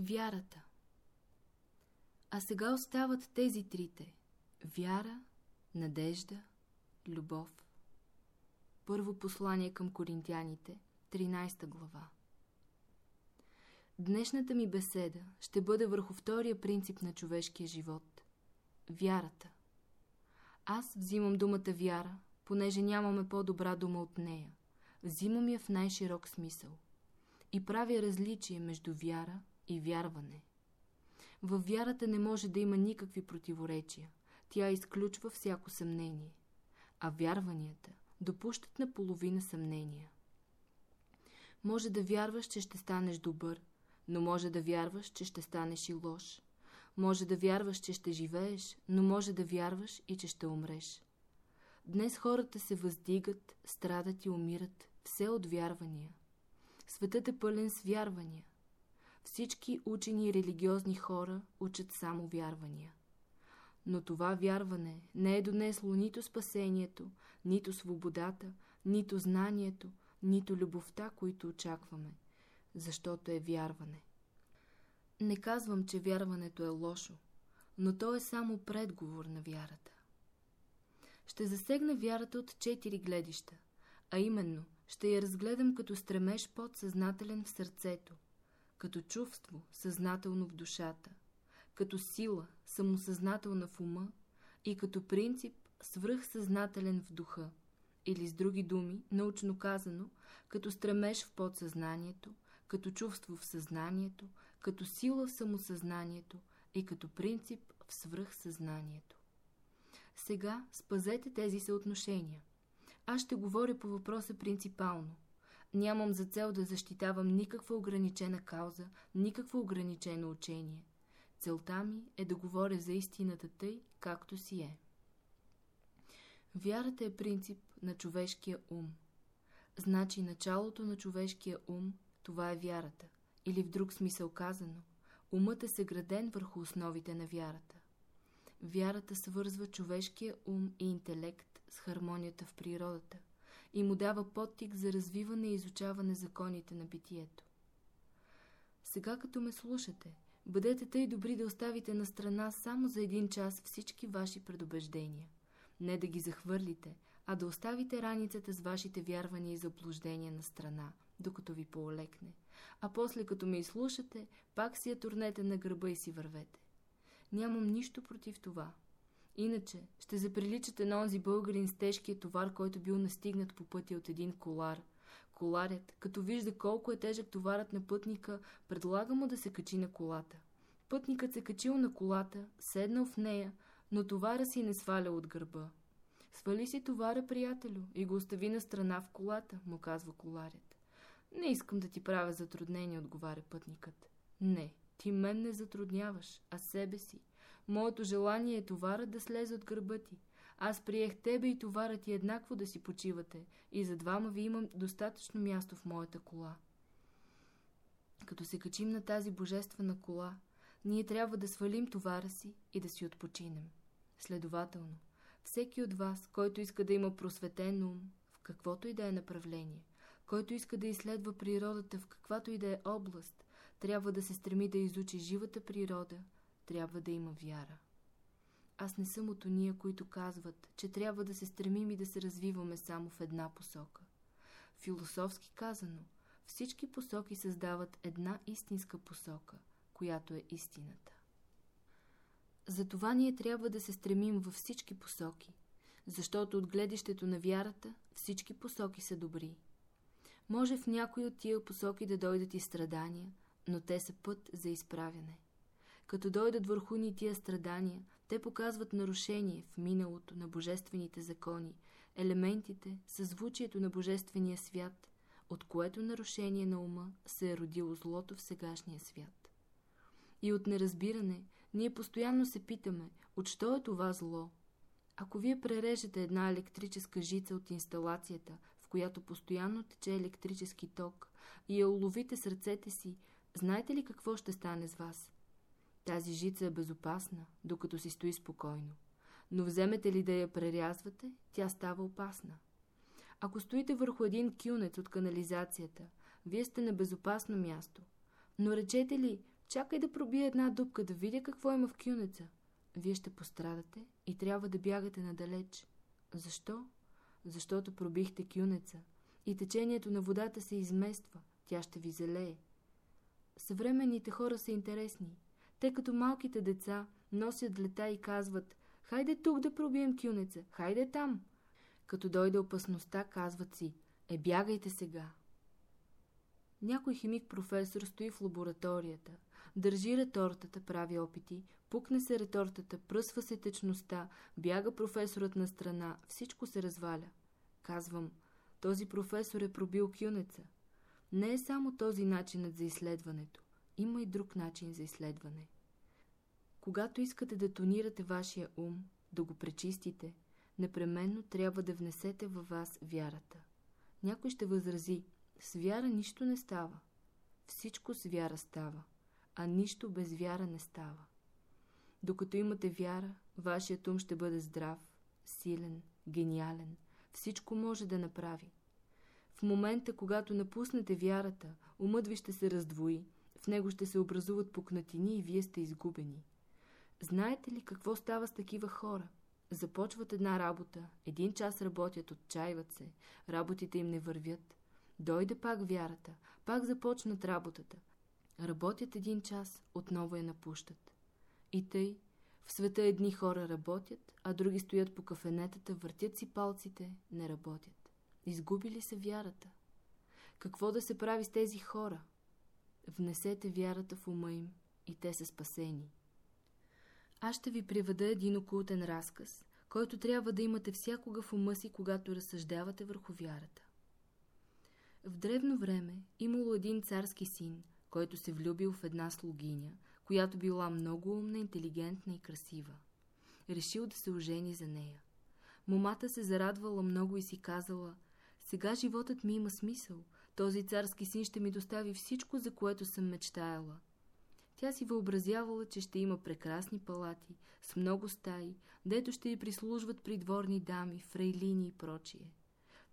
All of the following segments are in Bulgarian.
Вярата А сега остават тези трите – вяра, надежда, любов. Първо послание към коринтяните, 13 глава Днешната ми беседа ще бъде върху втория принцип на човешкия живот – вярата. Аз взимам думата вяра, понеже нямаме по-добра дума от нея. Взимам я в най-широк смисъл. И правя различие между вяра и вярване. Във вярата не може да има никакви противоречия. Тя изключва всяко съмнение. А вярванията допущат наполовина съмнения. Може да вярваш, че ще станеш добър, но може да вярваш, че ще станеш и лош. Може да вярваш, че ще живееш, но може да вярваш и че ще умреш. Днес хората се въздигат, страдат и умират, все от вярвания. Светът е пълен с вярвания. Всички учени и религиозни хора учат само вярвания. Но това вярване не е донесло нито спасението, нито свободата, нито знанието, нито любовта, които очакваме, защото е вярване. Не казвам, че вярването е лошо, но то е само предговор на вярата. Ще засегна вярата от четири гледища, а именно ще я разгледам като стремеж подсъзнателен в сърцето, като чувство съзнателно в душата, като сила самосъзнателна в ума и като принцип свръхсъзнателен в духа, или с други думи, научно казано, като стремеж в подсъзнанието, като чувство в съзнанието, като сила в самосъзнанието и като принцип в свръхсъзнанието. Сега спазете тези съотношения. Аз ще говоря по въпроса принципално. Нямам за цел да защитавам никаква ограничена кауза, никакво ограничено учение. Целта ми е да говоря за истината тъй, както си е. Вярата е принцип на човешкия ум. Значи началото на човешкия ум, това е вярата. Или в друг смисъл казано, умът е съграден върху основите на вярата. Вярата свързва човешкия ум и интелект с хармонията в природата и му дава подтик за развиване и изучаване законите на битието. Сега като ме слушате, бъдете тъй добри да оставите на страна само за един час всички ваши предубеждения. Не да ги захвърлите, а да оставите раницата с вашите вярвания и заблуждения на страна, докато ви поолекне. А после, като ме изслушате, пак си я турнете на гърба и си вървете. Нямам нищо против това. Иначе ще заприличате на онзи българин с тежкия товар, който бил настигнат по пътя от един колар. Коларят, като вижда колко е тежък товарът на пътника, предлага му да се качи на колата. Пътникът се качил на колата, седнал в нея, но товара си не сваля от гърба. Свали си товара, приятелю, и го остави на страна в колата, му казва коларят. Не искам да ти правя затруднение, отговаря пътникът. Не, ти мен не затрудняваш, а себе си. Моето желание е товарът да слезе от гърба ти. Аз приех тебе и товарът ти еднакво да си почивате и за двама ви имам достатъчно място в моята кола. Като се качим на тази божествена кола, ние трябва да свалим товара си и да си отпочинем. Следователно, всеки от вас, който иска да има просветен ум, в каквото и да е направление, който иска да изследва природата в каквато и да е област, трябва да се стреми да изучи живата природа, трябва да има вяра. Аз не съм от уния, които казват, че трябва да се стремим и да се развиваме само в една посока. Философски казано, всички посоки създават една истинска посока, която е истината. Затова ние трябва да се стремим във всички посоки, защото от гледището на вярата всички посоки са добри. Може в някои от тия посоки да дойдат и страдания, но те са път за изправяне. Като дойдат върху ни тия страдания, те показват нарушение в миналото на божествените закони, елементите, съзвучието на божествения свят, от което нарушение на ума се е родило злото в сегашния свят. И от неразбиране ние постоянно се питаме, от що е това зло? Ако вие прережете една електрическа жица от инсталацията, в която постоянно тече електрически ток, и я уловите с ръцете си, знаете ли какво ще стане с вас? Тази жица е безопасна, докато си стои спокойно. Но вземете ли да я прерязвате, тя става опасна. Ако стоите върху един кюнец от канализацията, вие сте на безопасно място. Но речете ли, Чакай да пробия една дупка, да видя какво има в кюнеца. Вие ще пострадате и трябва да бягате надалеч. Защо? Защото пробихте кюнеца и течението на водата се измества, тя ще ви залее. Съвременните хора са интересни. Те като малките деца носят лета и казват «Хайде тук да пробием кюнеца, хайде там!» Като дойде опасността, казват си «Е, бягайте сега!» Някой химик-професор стои в лабораторията, държи ретортата, прави опити, пукне се ретортата, пръсва се течността, бяга професорът на страна, всичко се разваля. Казвам, този професор е пробил кюнеца. Не е само този начинът за изследването. Има и друг начин за изследване. Когато искате да тонирате вашия ум, да го пречистите, непременно трябва да внесете във вас вярата. Някой ще възрази, с вяра нищо не става. Всичко с вяра става, а нищо без вяра не става. Докато имате вяра, вашият ум ще бъде здрав, силен, гениален. Всичко може да направи. В момента, когато напуснете вярата, умът ви ще се раздвои, в него ще се образуват пукнатини и вие сте изгубени. Знаете ли какво става с такива хора? Започват една работа, един час работят, отчаиват се, работите им не вървят. Дойде пак вярата, пак започнат работата. Работят един час, отново я напущат. И тъй, в света едни хора работят, а други стоят по кафенетата, въртят си палците, не работят. Изгубили се вярата. Какво да се прави с тези хора? Внесете вярата в ума им и те са спасени. Аз ще ви приведа един окултен разказ, който трябва да имате всякога в ума си, когато разсъждавате върху вярата. В древно време имало един царски син, който се влюбил в една слугиня, която била много умна, интелигентна и красива. Решил да се ожени за нея. Момата се зарадвала много и си казала, сега животът ми има смисъл, този царски син ще ми достави всичко, за което съм мечтаяла. Тя си въобразявала, че ще има прекрасни палати, с много стаи, дето ще й прислужват придворни дами, фрейлини и прочие.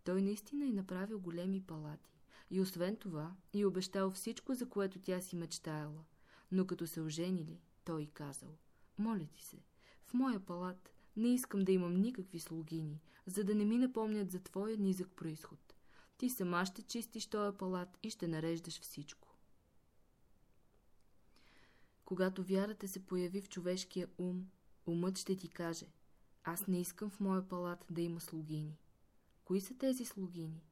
Той наистина и направил големи палати. И освен това, и обещал всичко, за което тя си мечтаяла. Но като се оженили, той й казал, моля ти се, в моя палат не искам да имам никакви слугини, за да не ми напомнят за твоя низък происход. Ти сама ще чистиш този палат и ще нареждаш всичко. Когато вярата се появи в човешкия ум, умът ще ти каже, аз не искам в моя палат да има слугини. Кои са тези слугини?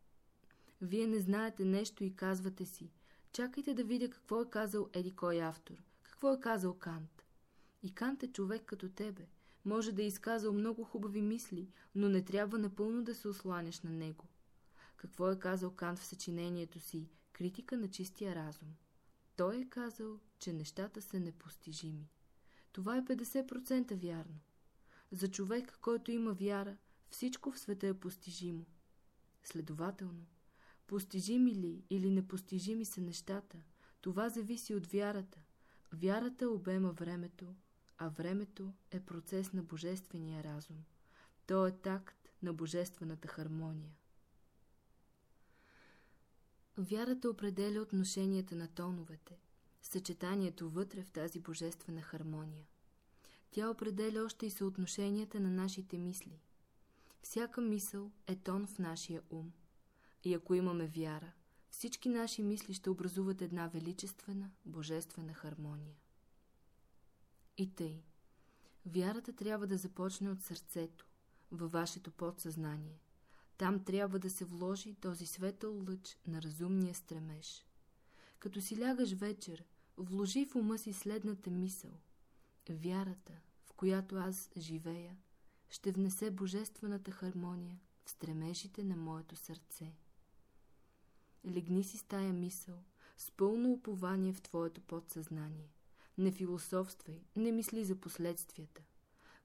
Вие не знаете нещо и казвате си, чакайте да видя какво е казал еди кой автор, какво е казал Кант. И Кант е човек като тебе, може да е изказал много хубави мисли, но не трябва напълно да се осланяш на него. Какво е казал Кант в съчинението си «Критика на чистия разум»? Той е казал, че нещата са непостижими. Това е 50% вярно. За човек, който има вяра, всичко в света е постижимо. Следователно, постижими ли или непостижими са нещата, това зависи от вярата. Вярата обема времето, а времето е процес на божествения разум. То е такт на божествената хармония. Вярата определя отношенията на тоновете, съчетанието вътре в тази божествена хармония. Тя определя още и съотношенията на нашите мисли. Всяка мисъл е тон в нашия ум. И ако имаме вяра, всички наши мисли ще образуват една величествена, божествена хармония. И тъй. Вярата трябва да започне от сърцето, във вашето подсъзнание. Там трябва да се вложи този светъл лъч на разумния стремеж. Като си лягаш вечер, вложи в ума си следната мисъл. Вярата, в която аз живея, ще внесе божествената хармония в стремежите на моето сърце. Легни си с тая мисъл, с пълно упование в твоето подсъзнание. Не философствай, не мисли за последствията.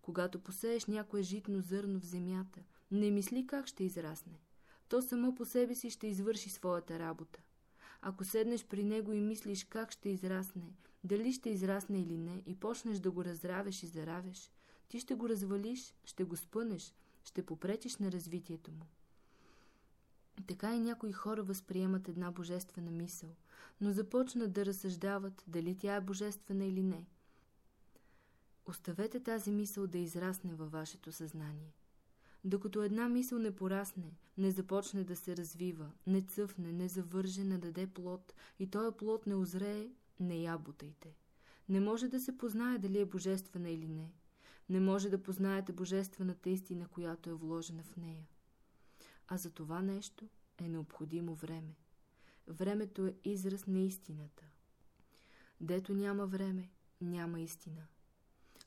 Когато посееш някое житно зърно в земята, не мисли как ще израсне. То само по себе си ще извърши своята работа. Ако седнеш при него и мислиш как ще израсне, дали ще израсне или не, и почнеш да го разравеш и заравеш, ти ще го развалиш, ще го спънеш, ще попречиш на развитието му. Така и някои хора възприемат една божествена мисъл, но започнат да разсъждават дали тя е божествена или не. Оставете тази мисъл да израсне във вашето съзнание. Докато една мисъл не порасне, не започне да се развива, не цъфне, не завърже, не даде плод и този плод не озрее, не я. Не може да се познае дали е божествена или не. Не може да познаете божествената истина, която е вложена в нея. А за това нещо е необходимо време. Времето е израз на истината. Дето няма време, няма истина.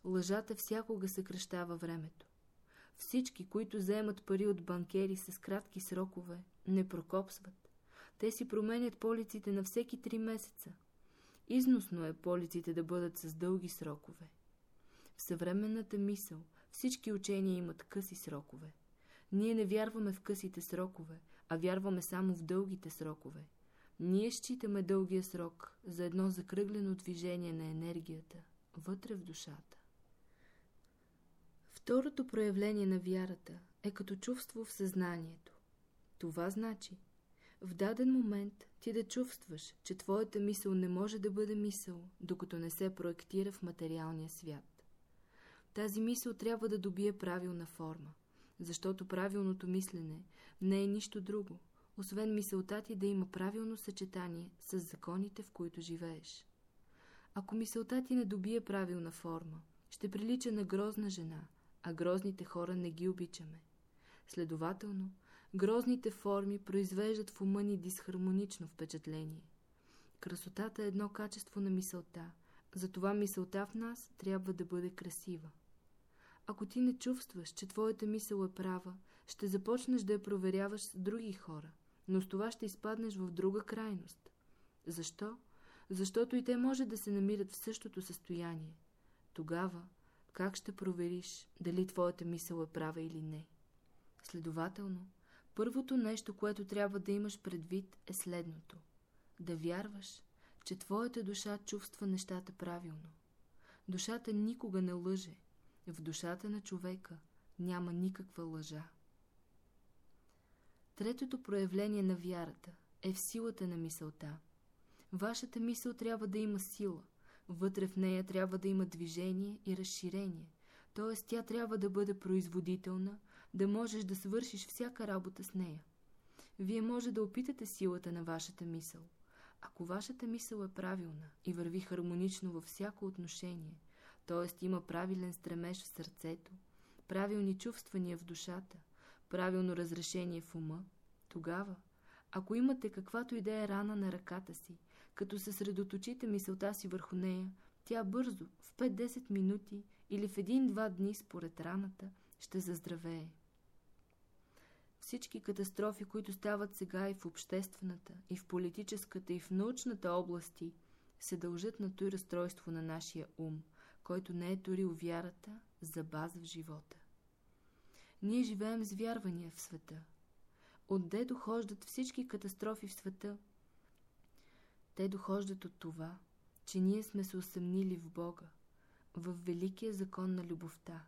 Лъжата всякога съкръщава времето. Всички, които вземат пари от банкери с кратки срокове, не прокопсват. Те си променят полиците на всеки три месеца. Износно е полиците да бъдат с дълги срокове. В съвременната мисъл всички учения имат къси срокове. Ние не вярваме в късите срокове, а вярваме само в дългите срокове. Ние считаме дългия срок за едно закръглено движение на енергията вътре в душата. Второто проявление на вярата е като чувство в съзнанието. Това значи, в даден момент ти да чувстваш, че твоята мисъл не може да бъде мисъл, докато не се проектира в материалния свят. Тази мисъл трябва да добие правилна форма, защото правилното мислене не е нищо друго, освен мисълта ти да има правилно съчетание с законите, в които живееш. Ако мисълта ти не добие правилна форма, ще прилича на грозна жена – а грозните хора не ги обичаме. Следователно, грозните форми произвеждат в ума ни дисхармонично впечатление. Красотата е едно качество на мисълта, затова мисълта в нас трябва да бъде красива. Ако ти не чувстваш, че твоята мисъл е права, ще започнеш да я проверяваш с други хора, но с това ще изпаднеш в друга крайност. Защо? Защото и те може да се намират в същото състояние. Тогава как ще провериш дали твоята мисъл е права или не? Следователно, първото нещо, което трябва да имаш предвид е следното. Да вярваш, че твоята душа чувства нещата правилно. Душата никога не лъже. В душата на човека няма никаква лъжа. Третото проявление на вярата е в силата на мисълта. Вашата мисъл трябва да има сила, Вътре в нея трябва да има движение и разширение, т.е. тя трябва да бъде производителна, да можеш да свършиш всяка работа с нея. Вие може да опитате силата на вашата мисъл. Ако вашата мисъл е правилна и върви хармонично във всяко отношение, т.е. има правилен стремеж в сърцето, правилни чувствания в душата, правилно разрешение в ума, тогава, ако имате каквато и да е рана на ръката си, като съсредоточите мисълта си върху нея, тя бързо, в 5-10 минути или в един-два дни според раната, ще заздравее. Всички катастрофи, които стават сега и в обществената, и в политическата, и в научната области, се дължат на той разстройство на нашия ум, който не е турил вярата за база в живота. Ние живеем с вярвания в света. Отде дохождат всички катастрофи в света – те дохождат от това, че ние сме се усъмнили в Бога, в великия закон на любовта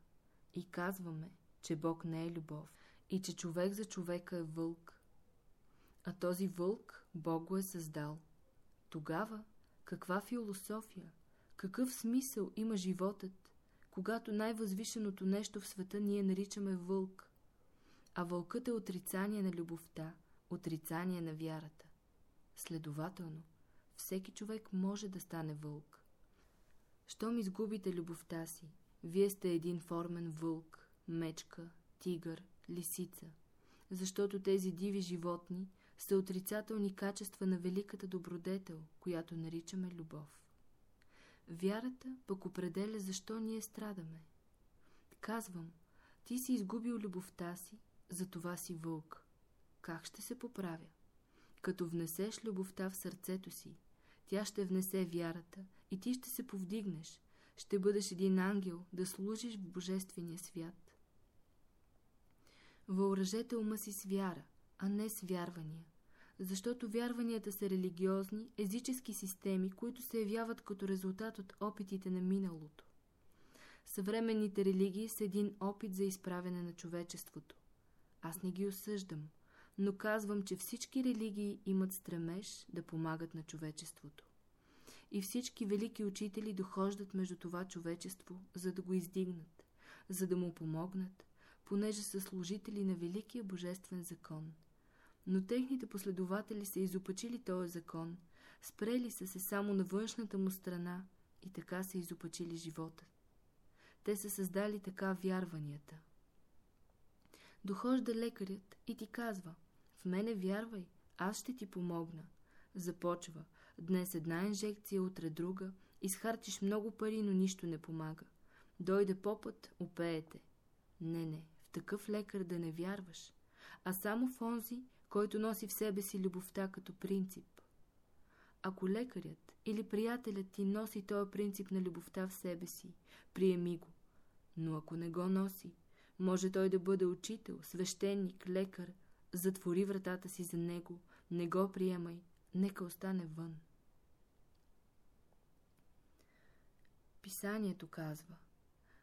и казваме, че Бог не е любов и че човек за човека е вълк. А този вълк Бог го е създал. Тогава каква философия, какъв смисъл има животът, когато най-възвишеното нещо в света ние наричаме вълк, а вълкът е отрицание на любовта, отрицание на вярата. Следователно, всеки човек може да стане вълк. Щом изгубите любовта си, вие сте един формен вълк, мечка, тигър, лисица, защото тези диви животни са отрицателни качества на великата добродетел, която наричаме любов. Вярата пък определя защо ние страдаме. Казвам, ти си изгубил любовта си, затова си вълк. Как ще се поправя? Като внесеш любовта в сърцето си, тя ще внесе вярата и ти ще се повдигнеш. Ще бъдеш един ангел да служиш в Божествения свят. Въоръжете ума си с вяра, а не с вярвания, защото вярванията са религиозни, езически системи, които се явяват като резултат от опитите на миналото. Съвременните религии са един опит за изправяне на човечеството. Аз не ги осъждам, но казвам, че всички религии имат стремеж да помагат на човечеството. И всички велики учители дохождат между това човечество, за да го издигнат, за да му помогнат, понеже са служители на Великия Божествен закон. Но техните последователи са изопачили този закон, спрели са се само на външната му страна и така са изопачили живота. Те са създали така вярванията. Дохожда лекарят и ти казва, в мене вярвай, аз ще ти помогна. Започва, днес една инжекция, утре друга, изхарчиш много пари, но нищо не помага. Дойде попът, опеете. Не, не, в такъв лекар да не вярваш, а само в онзи, който носи в себе си любовта като принцип. Ако лекарят или приятелят ти носи този принцип на любовта в себе си, приеми го. Но ако не го носи, може той да бъде учител, свещеник, лекар, затвори вратата си за него, не го приемай, нека остане вън. Писанието казва,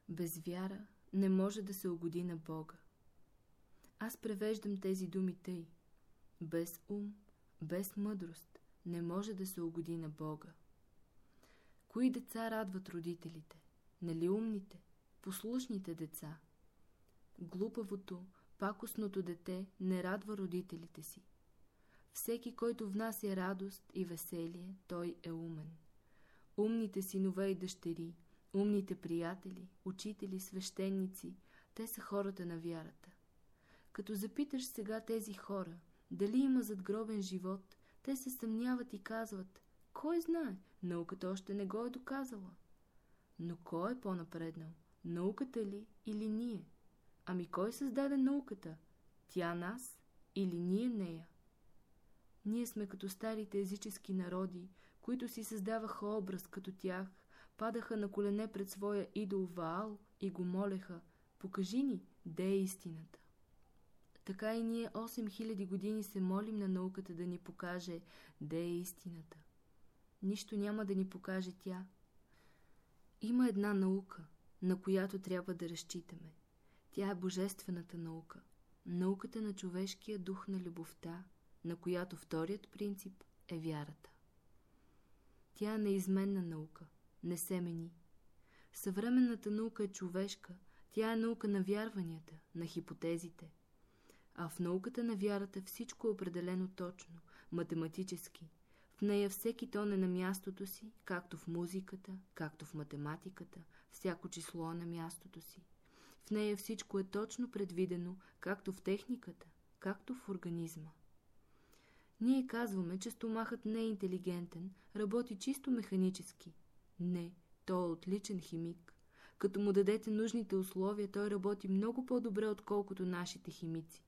без вяра не може да се угоди на Бога. Аз превеждам тези думи тъй. Без ум, без мъдрост не може да се угоди на Бога. Кои деца радват родителите? Нали умните, послушните деца? Глупавото, пакостното дете не радва родителите си. Всеки, който внася радост и веселие, той е умен. Умните синове и дъщери, умните приятели, учители, свещеници, те са хората на вярата. Като запиташ сега тези хора, дали има задгробен живот, те се съмняват и казват, кой знае, науката още не го е доказала. Но кой е по-напреднал? Науката ли или ние? Ами кой създаде науката? Тя нас или ние нея? Ние сме като старите езически народи, които си създаваха образ като тях, падаха на колене пред своя идол Ваал и го молеха, покажи ни, де е истината. Така и ние 8000 години се молим на науката да ни покаже, де е истината. Нищо няма да ни покаже тя. Има една наука, на която трябва да разчитаме. Тя е божествената наука. Науката на човешкия дух на любовта, на която вторият принцип е вярата. Тя е неизменна наука, не се мени. Съвременната наука е човешка, тя е наука на вярванията, на хипотезите. А в науката на вярата всичко е определено точно, математически. В нея всеки тон е на мястото си, както в музиката, както в математиката, всяко число е на мястото си. В нея всичко е точно предвидено, както в техниката, както в организма. Ние казваме, че стомахът не е интелигентен, работи чисто механически. Не, той е отличен химик. Като му дадете нужните условия, той работи много по-добре, отколкото нашите химици.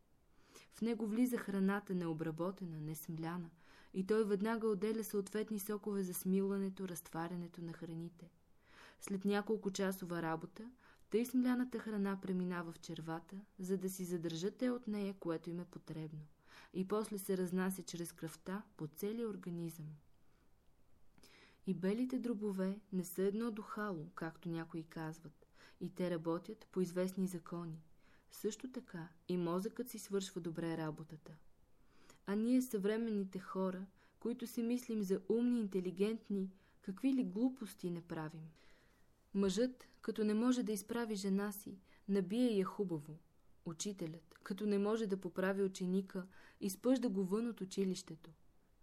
В него влиза храната необработена, несмляна, и той веднага отделя съответни сокове за смилването, разтварянето на храните. След няколко часова работа, тъй смляната храна преминава в червата, за да си задържат те от нея, което им е потребно и после се разнася чрез кръвта по целия организъм. И белите дробове не са едно духало, както някои казват, и те работят по известни закони. Също така и мозъкът си свършва добре работата. А ние съвременните хора, които се мислим за умни, интелигентни, какви ли глупости не правим. Мъжът, като не може да изправи жена си, набие я хубаво, Учителят, като не може да поправи ученика, изпъжда го вън от училището.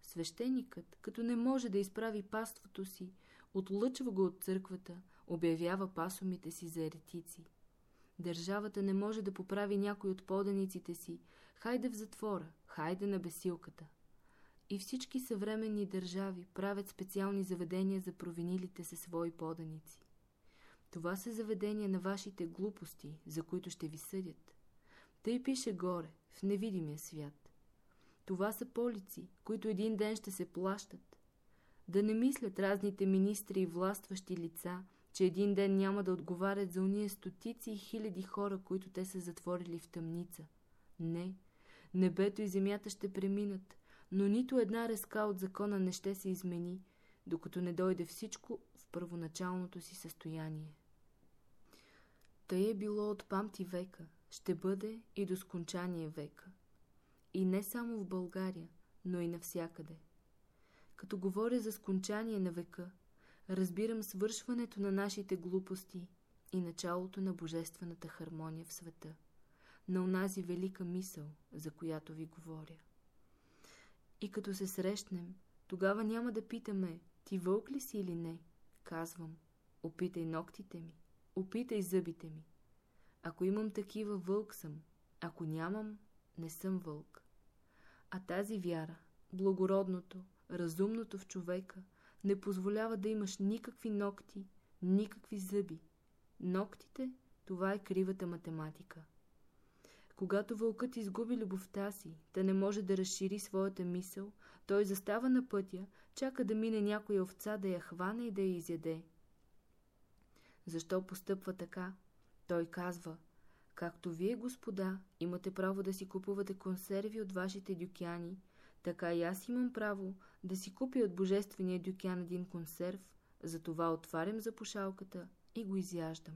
Свещеникът, като не може да изправи паството си, отлъчва го от църквата, обявява пасомите си за еретици. Държавата не може да поправи някой от поданиците си, хайде в затвора, хайде на бесилката. И всички съвременни държави правят специални заведения за провинилите се свои поданици. Това са заведения на вашите глупости, за които ще ви съдят. Тъй пише горе, в невидимия свят. Това са полици, които един ден ще се плащат. Да не мислят разните министри и властващи лица, че един ден няма да отговарят за уния стотици и хиляди хора, които те са затворили в тъмница. Не, небето и земята ще преминат, но нито една резка от закона не ще се измени, докато не дойде всичко в първоначалното си състояние. Тъй е било от памти века – ще бъде и до скончание века. и не само в България, но и навсякъде. Като говоря за скончание на века, разбирам свършването на нашите глупости и началото на божествената хармония в света, на онази велика мисъл, за която ви говоря. И като се срещнем, тогава няма да питаме, ти вълк ли си или не? Казвам, опитай ногтите ми, опитай зъбите ми. Ако имам такива, вълк съм. Ако нямам, не съм вълк. А тази вяра, благородното, разумното в човека, не позволява да имаш никакви ногти, никакви зъби. Ногтите – това е кривата математика. Когато вълкът изгуби любовта си, да не може да разшири своята мисъл, той застава на пътя, чака да мине някоя овца да я хване и да я изяде. Защо постъпва така? Той казва, както вие, господа, имате право да си купувате консерви от вашите дюкяни, така и аз имам право да си купя от божествения дюкян един консерв, затова отварям запушалката и го изяждам.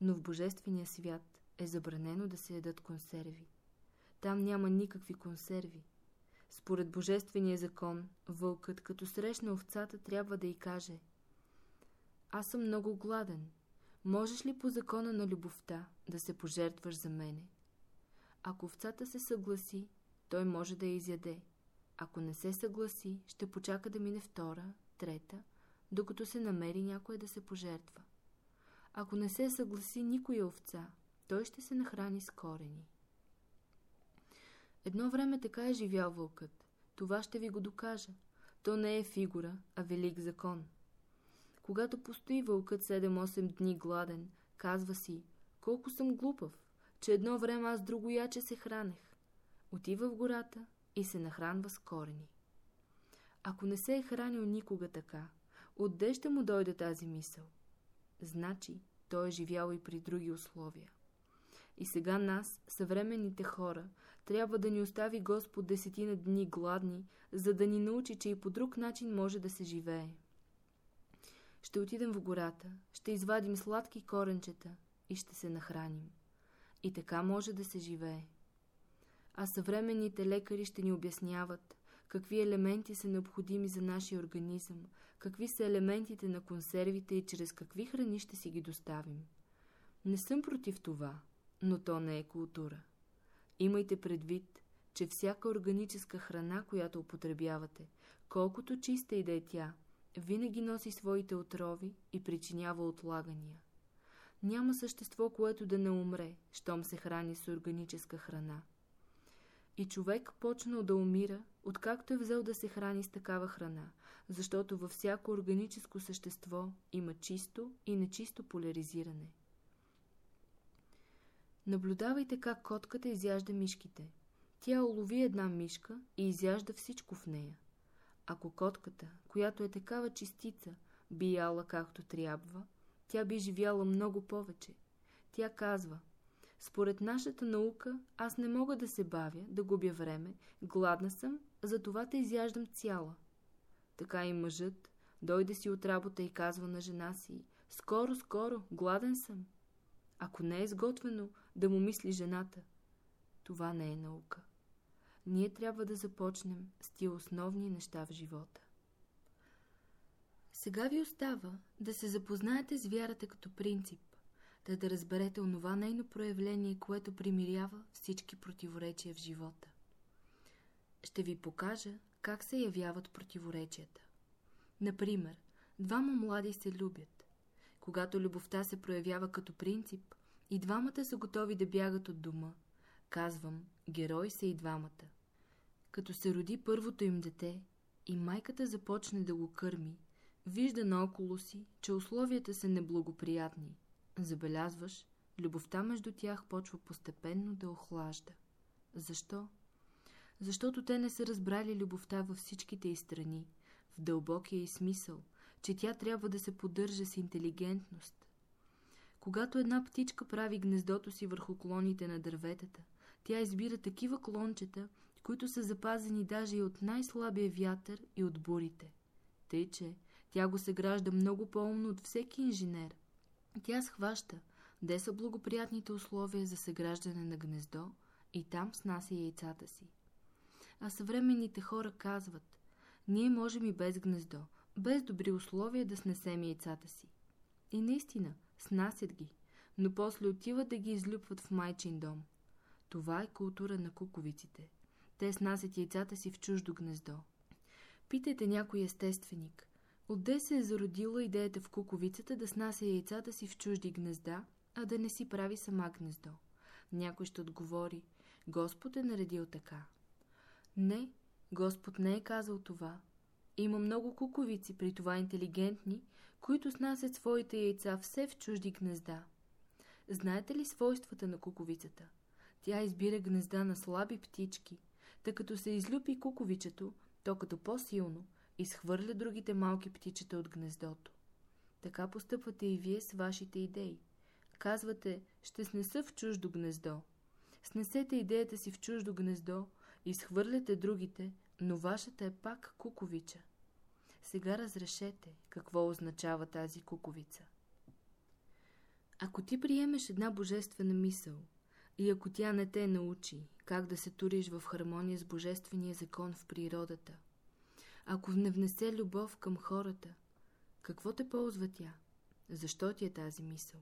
Но в божествения свят е забранено да се ядат консерви. Там няма никакви консерви. Според божествения закон, вълкът, като срещна овцата, трябва да й каже Аз съм много гладен. Можеш ли по закона на любовта да се пожертваш за мене? Ако овцата се съгласи, той може да я изяде. Ако не се съгласи, ще почака да мине втора, трета, докато се намери някой да се пожертва. Ако не се съгласи никоя овца, той ще се нахрани с корени. Едно време така е живял вълкът. Това ще ви го докажа. То не е фигура, а велик закон. Когато постои вълкът 7-8 дни гладен, казва си, колко съм глупав, че едно време аз друго яче се хранех. Отива в гората и се нахранва с корени. Ако не се е хранил никога така, отде ще му дойде тази мисъл? Значи, той е живял и при други условия. И сега нас, съвременните хора, трябва да ни остави Господ десетина дни гладни, за да ни научи, че и по друг начин може да се живее. Ще отидем в гората, ще извадим сладки коренчета и ще се нахраним. И така може да се живее. А съвременните лекари ще ни обясняват какви елементи са необходими за нашия организъм, какви са елементите на консервите и чрез какви храни ще си ги доставим. Не съм против това, но то не е култура. Имайте предвид, че всяка органическа храна, която употребявате, колкото чиста и да е тя, винаги носи своите отрови и причинява отлагания. Няма същество, което да не умре, щом се храни с органическа храна. И човек почнал да умира, откакто е взел да се храни с такава храна, защото във всяко органическо същество има чисто и нечисто поляризиране. Наблюдавайте как котката изяжда мишките. Тя улови една мишка и изяжда всичко в нея. Ако котката, която е такава чистица, би яла както трябва, тя би живяла много повече. Тя казва, според нашата наука, аз не мога да се бавя, да губя време, гладна съм, затова те изяждам цяла. Така и мъжът дойде си от работа и казва на жена си, скоро, скоро, гладен съм. Ако не е изготвено да му мисли жената, това не е наука. Ние трябва да започнем с тия основни неща в живота. Сега ви остава да се запознаете с вярата като принцип, да да разберете онова нейно проявление, което примирява всички противоречия в живота. Ще ви покажа как се явяват противоречията. Например, двама млади се любят. Когато любовта се проявява като принцип, и двамата са готови да бягат от дома. Казвам, герои са и двамата. Като се роди първото им дете и майката започне да го кърми, вижда наоколо си, че условията са неблагоприятни. Забелязваш, любовта между тях почва постепенно да охлажда. Защо? Защото те не са разбрали любовта във всичките й страни, в дълбокия й смисъл, че тя трябва да се поддържа с интелигентност. Когато една птичка прави гнездото си върху клоните на дърветата, тя избира такива клончета, които са запазени даже и от най-слабия вятър и от бурите. Тъй, че тя го се гражда много по-умно от всеки инженер. Тя схваща, де са благоприятните условия за съграждане на гнездо и там снася яйцата си. А съвременните хора казват, ние можем и без гнездо, без добри условия да снесем яйцата си. И наистина, снасят ги, но после отиват да ги излюпват в майчин дом. Това е култура на куковиците. Те снасят яйцата си в чуждо гнездо. Питайте някой естественик. Отде се е зародила идеята в куковицата да снася яйцата си в чужди гнезда, а да не си прави сама гнездо? Някой ще отговори, Господ е наредил така. Не, Господ не е казал това. Има много куковици, при това интелигентни, които снасят своите яйца все в чужди гнезда. Знаете ли свойствата на куковицата? Тя избира гнезда на слаби птички, тъй като се излюпи куковичето, то като по-силно изхвърля другите малки птичета от гнездото. Така постъпвате и вие с вашите идеи. Казвате, ще снеса в чуждо гнездо. Снесете идеята си в чуждо гнездо, изхвърляте другите, но вашата е пак куковича. Сега разрешете какво означава тази куковица. Ако ти приемеш една божествена мисъл и ако тя не те научи как да се туриш в хармония с божествения закон в природата, ако не внесе любов към хората, какво те ползва тя? Защо ти е тази мисъл?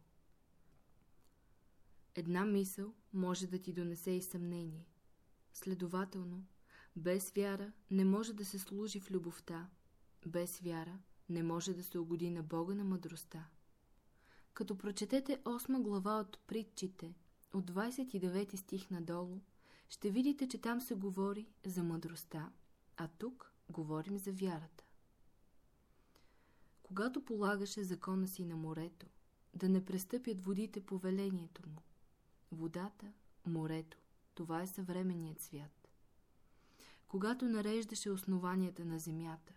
Една мисъл може да ти донесе и съмнение. Следователно, без вяра не може да се служи в любовта, без вяра не може да се угоди на Бога на мъдростта. Като прочетете 8 глава от притчите, от 29 стих надолу, ще видите, че там се говори за мъдростта, а тук говорим за вярата. Когато полагаше закона си на морето, да не престъпят водите повелението му. Водата, морето, това е съвременният свят. Когато нареждаше основанията на земята,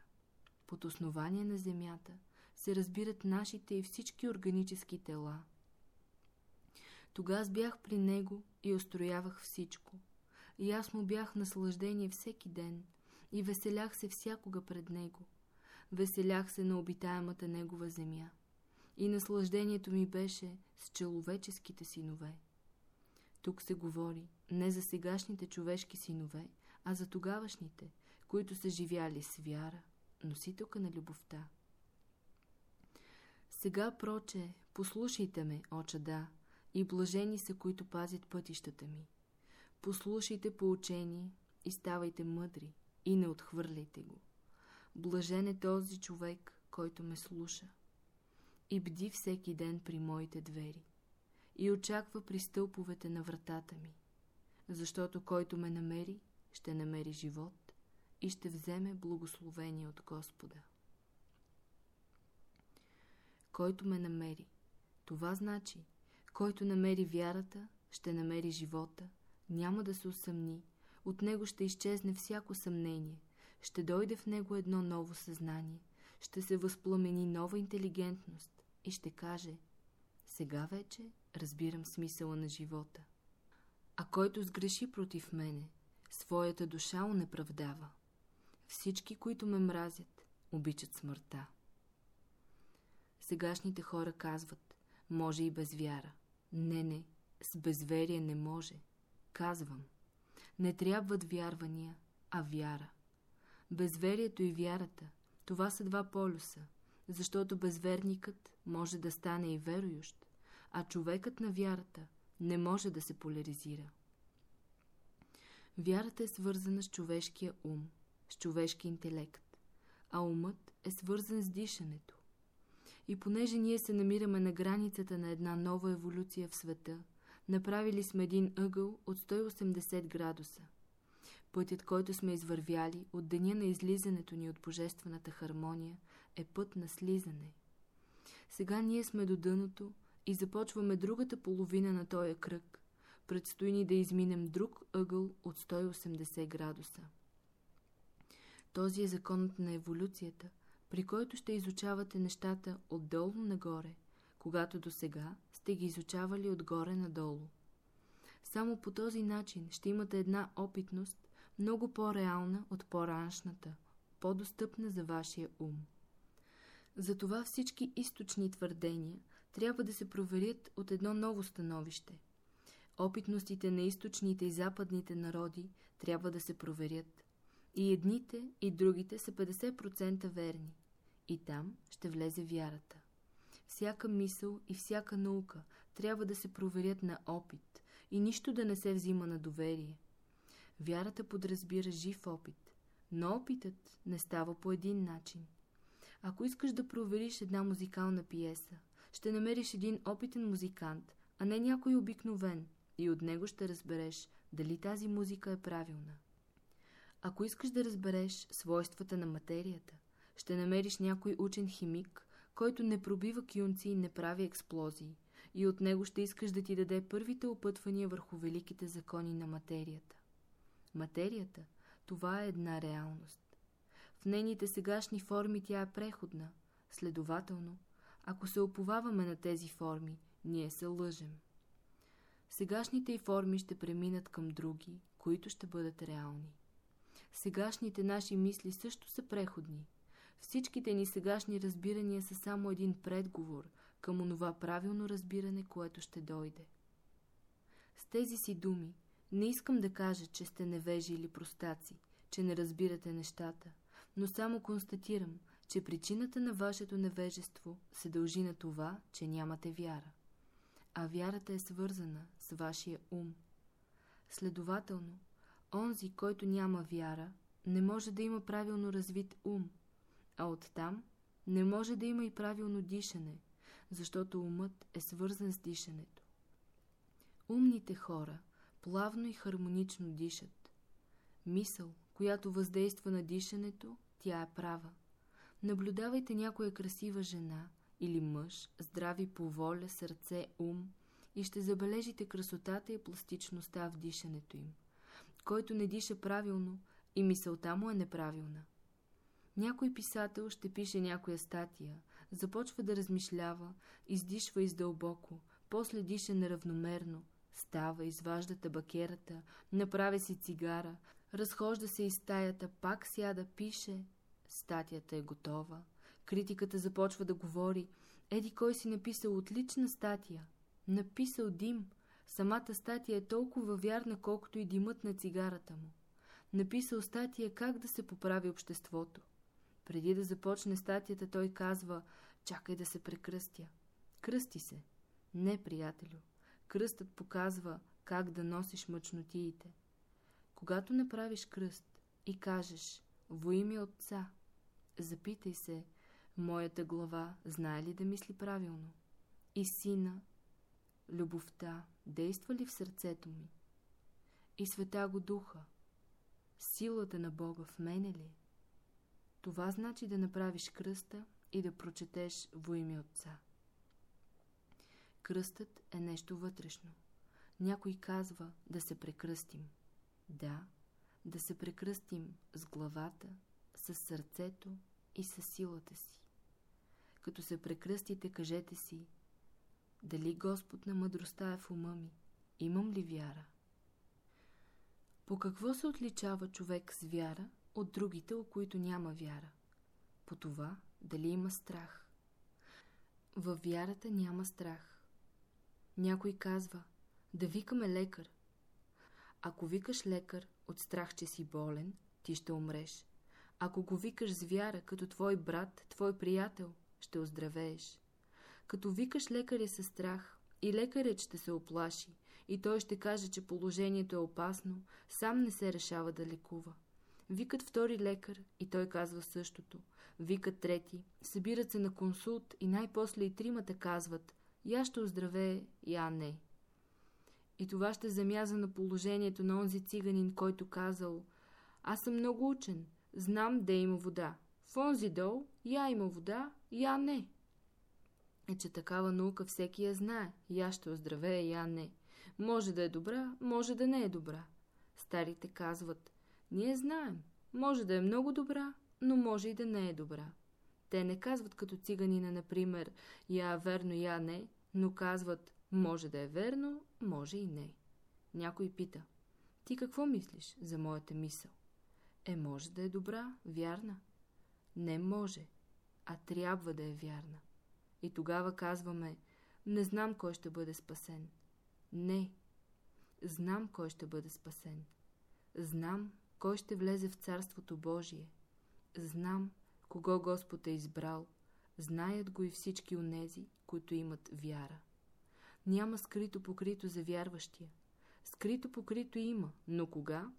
под основание на земята се разбират нашите и всички органически тела. Тогава бях при него и устроявах всичко. И аз му бях наслаждение всеки ден и веселях се всякога пред него. Веселях се на обитаемата негова земя. И наслаждението ми беше с человеческите синове. Тук се говори не за сегашните човешки синове, а за тогавашните, които са живяли с вяра, носителка на любовта. Сега, проче, послушайте ме, оча да, и блажени са, които пазят пътищата ми. Послушайте поучение и ставайте мъдри, и не отхвърляйте го. Блажен е този човек, който ме слуша. И бди всеки ден при моите двери. И очаква при стълповете на вратата ми. Защото който ме намери, ще намери живот и ще вземе благословение от Господа. Който ме намери, това значи, който намери вярата, ще намери живота, няма да се усъмни, от него ще изчезне всяко съмнение, ще дойде в него едно ново съзнание, ще се възпламени нова интелигентност и ще каже «Сега вече разбирам смисъла на живота». А който сгреши против мене, своята душа унеправдава. Всички, които ме мразят, обичат смъртта. Сегашните хора казват, може и без вяра. Не, не, с безверие не може. Казвам, не трябват вярвания, а вяра. Безверието и вярата, това са два полюса, защото безверникът може да стане и верующ, а човекът на вярата не може да се поляризира. Вярата е свързана с човешкия ум – с човешки интелект, а умът е свързан с дишането. И понеже ние се намираме на границата на една нова еволюция в света, направили сме един ъгъл от 180 градуса. Пътят, който сме извървяли от деня на излизането ни от божествената хармония, е път на слизане. Сега ние сме до дъното и започваме другата половина на този кръг. Предстои ни да изминем друг ъгъл от 180 градуса. Този е законът на еволюцията, при който ще изучавате нещата отдолу нагоре, когато до сега сте ги изучавали отгоре надолу. Само по този начин ще имате една опитност, много по-реална от по-раншната, по-достъпна за вашия ум. Затова всички източни твърдения трябва да се проверят от едно ново становище. Опитностите на източните и западните народи трябва да се проверят. И едните, и другите са 50% верни. И там ще влезе вярата. Всяка мисъл и всяка наука трябва да се проверят на опит и нищо да не се взима на доверие. Вярата подразбира жив опит, но опитът не става по един начин. Ако искаш да провериш една музикална пиеса, ще намериш един опитен музикант, а не някой обикновен, и от него ще разбереш дали тази музика е правилна. Ако искаш да разбереш свойствата на материята, ще намериш някой учен химик, който не пробива кюнци и не прави експлозии, и от него ще искаш да ти даде първите опътвания върху великите закони на материята. Материята – това е една реалност. В нейните сегашни форми тя е преходна, следователно, ако се оповаваме на тези форми, ние се лъжем. Сегашните й форми ще преминат към други, които ще бъдат реални. Сегашните наши мисли също са преходни. Всичките ни сегашни разбирания са само един предговор към онова правилно разбиране, което ще дойде. С тези си думи не искам да кажа, че сте невежи или простаци, че не разбирате нещата, но само констатирам, че причината на вашето невежество се дължи на това, че нямате вяра. А вярата е свързана с вашия ум. Следователно, онзи, който няма вяра, не може да има правилно развит ум, а оттам не може да има и правилно дишане, защото умът е свързан с дишането. Умните хора плавно и хармонично дишат. Мисъл, която въздейства на дишането, тя е права. Наблюдавайте някоя красива жена или мъж, здрави по воля, сърце, ум и ще забележите красотата и пластичността в дишането им. Който не диша правилно, и мисълта му е неправилна. Някой писател ще пише някоя статия, започва да размишлява, издишва издълбоко, после диша неравномерно, става, изважда табакерата, направя си цигара, разхожда се из стаята, пак сяда, пише. Статията е готова. Критиката започва да говори. Еди кой си написал отлична статия. Написал дим. Самата статия е толкова вярна, колкото и димът на цигарата му. Написал статия как да се поправи обществото. Преди да започне статията, той казва, чакай да се прекръстя. Кръсти се. Не, приятелю. Кръстът показва как да носиш мъчнотиите. Когато направиш кръст и кажеш «Во име Отца», запитай се, моята глава знае ли да мисли правилно? И сина, любовта, действа ли в сърцето ми? И света го духа, силата на Бога в мене ли? Това значи да направиш кръста и да прочетеш во име Отца. Кръстът е нещо вътрешно. Някой казва да се прекръстим. Да, да се прекръстим с главата, с сърцето и с силата си. Като се прекръстите, кажете си, дали Господ на мъдростта е в ума ми? Имам ли вяра? По какво се отличава човек с вяра от другите, у които няма вяра? По това, дали има страх. Във вярата няма страх. Някой казва, да викаме лекар. Ако викаш лекар от страх, че си болен, ти ще умреш. Ако го викаш с вяра, като твой брат, твой приятел, ще оздравееш. Като викаш лекаря със страх, и лекарят ще се оплаши, и той ще каже, че положението е опасно, сам не се решава да лекува. Викат втори лекар и той казва същото. Викат трети, събират се на консулт и най-после и тримата казват «Я ще оздравее, я не». И това ще замяза на положението на онзи циганин, който казал «Аз съм много учен, знам де има вода. В онзи дол я има вода, я не». Е, че такава наука всеки я знае. Я ще оздравее, я не. Може да е добра, може да не е добра. Старите казват, ние знаем, може да е много добра, но може и да не е добра. Те не казват като циганина, например, я верно, я не, но казват, може да е верно, може и не. Някой пита, ти какво мислиш за моята мисъл? Е, може да е добра, вярна. Не може, а трябва да е вярна. И тогава казваме, не знам кой ще бъде спасен. Не. Знам кой ще бъде спасен. Знам кой ще влезе в Царството Божие. Знам кого Господ е избрал. Знаят го и всички онези, които имат вяра. Няма скрито покрито за вярващия. Скрито покрито има, но кога?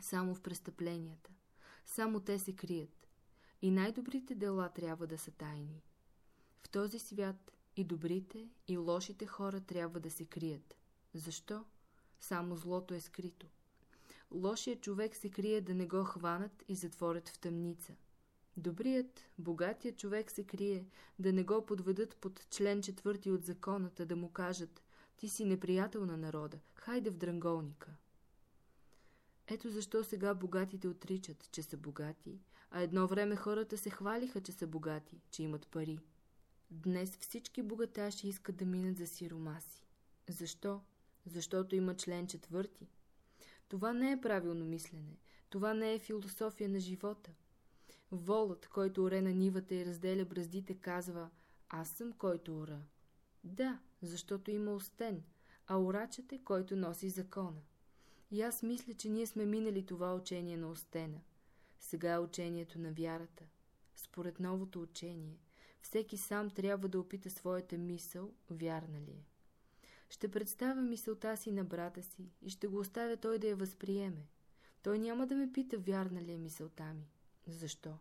Само в престъпленията. Само те се крият. И най-добрите дела трябва да са тайни. В този свят и добрите, и лошите хора трябва да се крият. Защо? Само злото е скрито. Лошият човек се крие да не го хванат и затворят в тъмница. Добрият, богатият човек се крие да не го подведат под член четвърти от законата, да му кажат «Ти си неприятел на народа, хайде в дранголника». Ето защо сега богатите отричат, че са богати, а едно време хората се хвалиха, че са богати, че имат пари. Днес всички богаташи искат да минат за сиромаси. Защо? Защото има член четвърти. Това не е правилно мислене. Това не е философия на живота. Волът, който оре на нивата и разделя браздите, казва «Аз съм, който ора». Да, защото има остен, а орачът е, който носи закона. И аз мисля, че ние сме минали това учение на остена. Сега е учението на вярата. Според новото учение, всеки сам трябва да опита своята мисъл, вярна ли е. Ще представя мисълта си на брата си и ще го оставя той да я възприеме. Той няма да ме пита вярна ли е мисълта ми. Защо?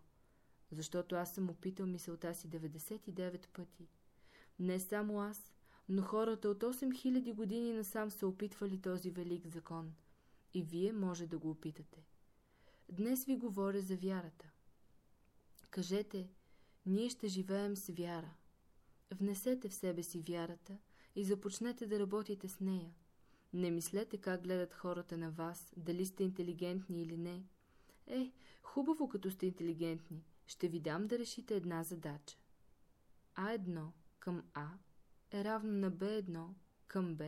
Защото аз съм опитал мисълта си 99 пъти. Не само аз, но хората от 8000 години насам са опитвали този велик закон. И вие може да го опитате. Днес ви говоря за вярата. Кажете, ние ще живеем с вяра. Внесете в себе си вярата и започнете да работите с нея. Не мислете как гледат хората на вас, дали сте интелигентни или не. Е, хубаво като сте интелигентни. Ще ви дам да решите една задача. А1 към А е равно на Б1 към Б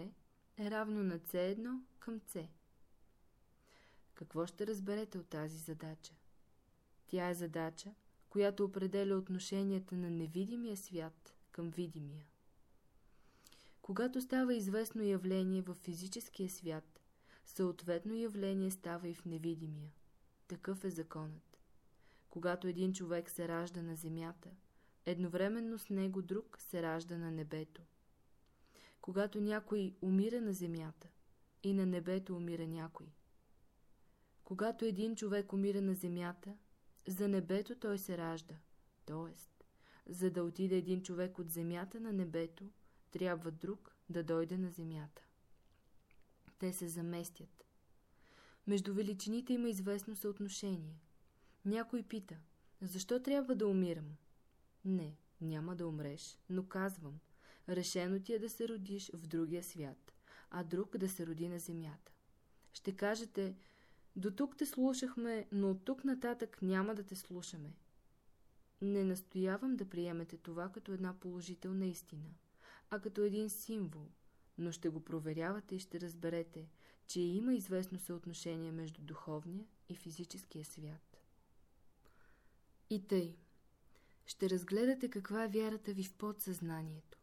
е равно на С1 към С. Какво ще разберете от тази задача? Тя е задача, която определя отношенията на невидимия свят към видимия. Когато става известно явление в физическия свят, съответно явление става и в невидимия. Такъв е законът. Когато един човек се ражда на земята, едновременно с него друг се ражда на небето. Когато някой умира на земята, и на небето умира някой. Когато един човек умира на земята, за небето той се ражда. Тоест, за да отиде един човек от земята на небето, трябва друг да дойде на земята. Те се заместят. Между величините има известно съотношение. Някой пита, защо трябва да умирам? Не, няма да умреш, но казвам, решено ти е да се родиш в другия свят, а друг да се роди на земята. Ще кажете, до тук те слушахме, но от тук нататък няма да те слушаме. Не настоявам да приемете това като една положителна истина, а като един символ, но ще го проверявате и ще разберете, че има известно съотношение между духовния и физическия свят. И тъй, ще разгледате каква е вярата ви в подсъзнанието,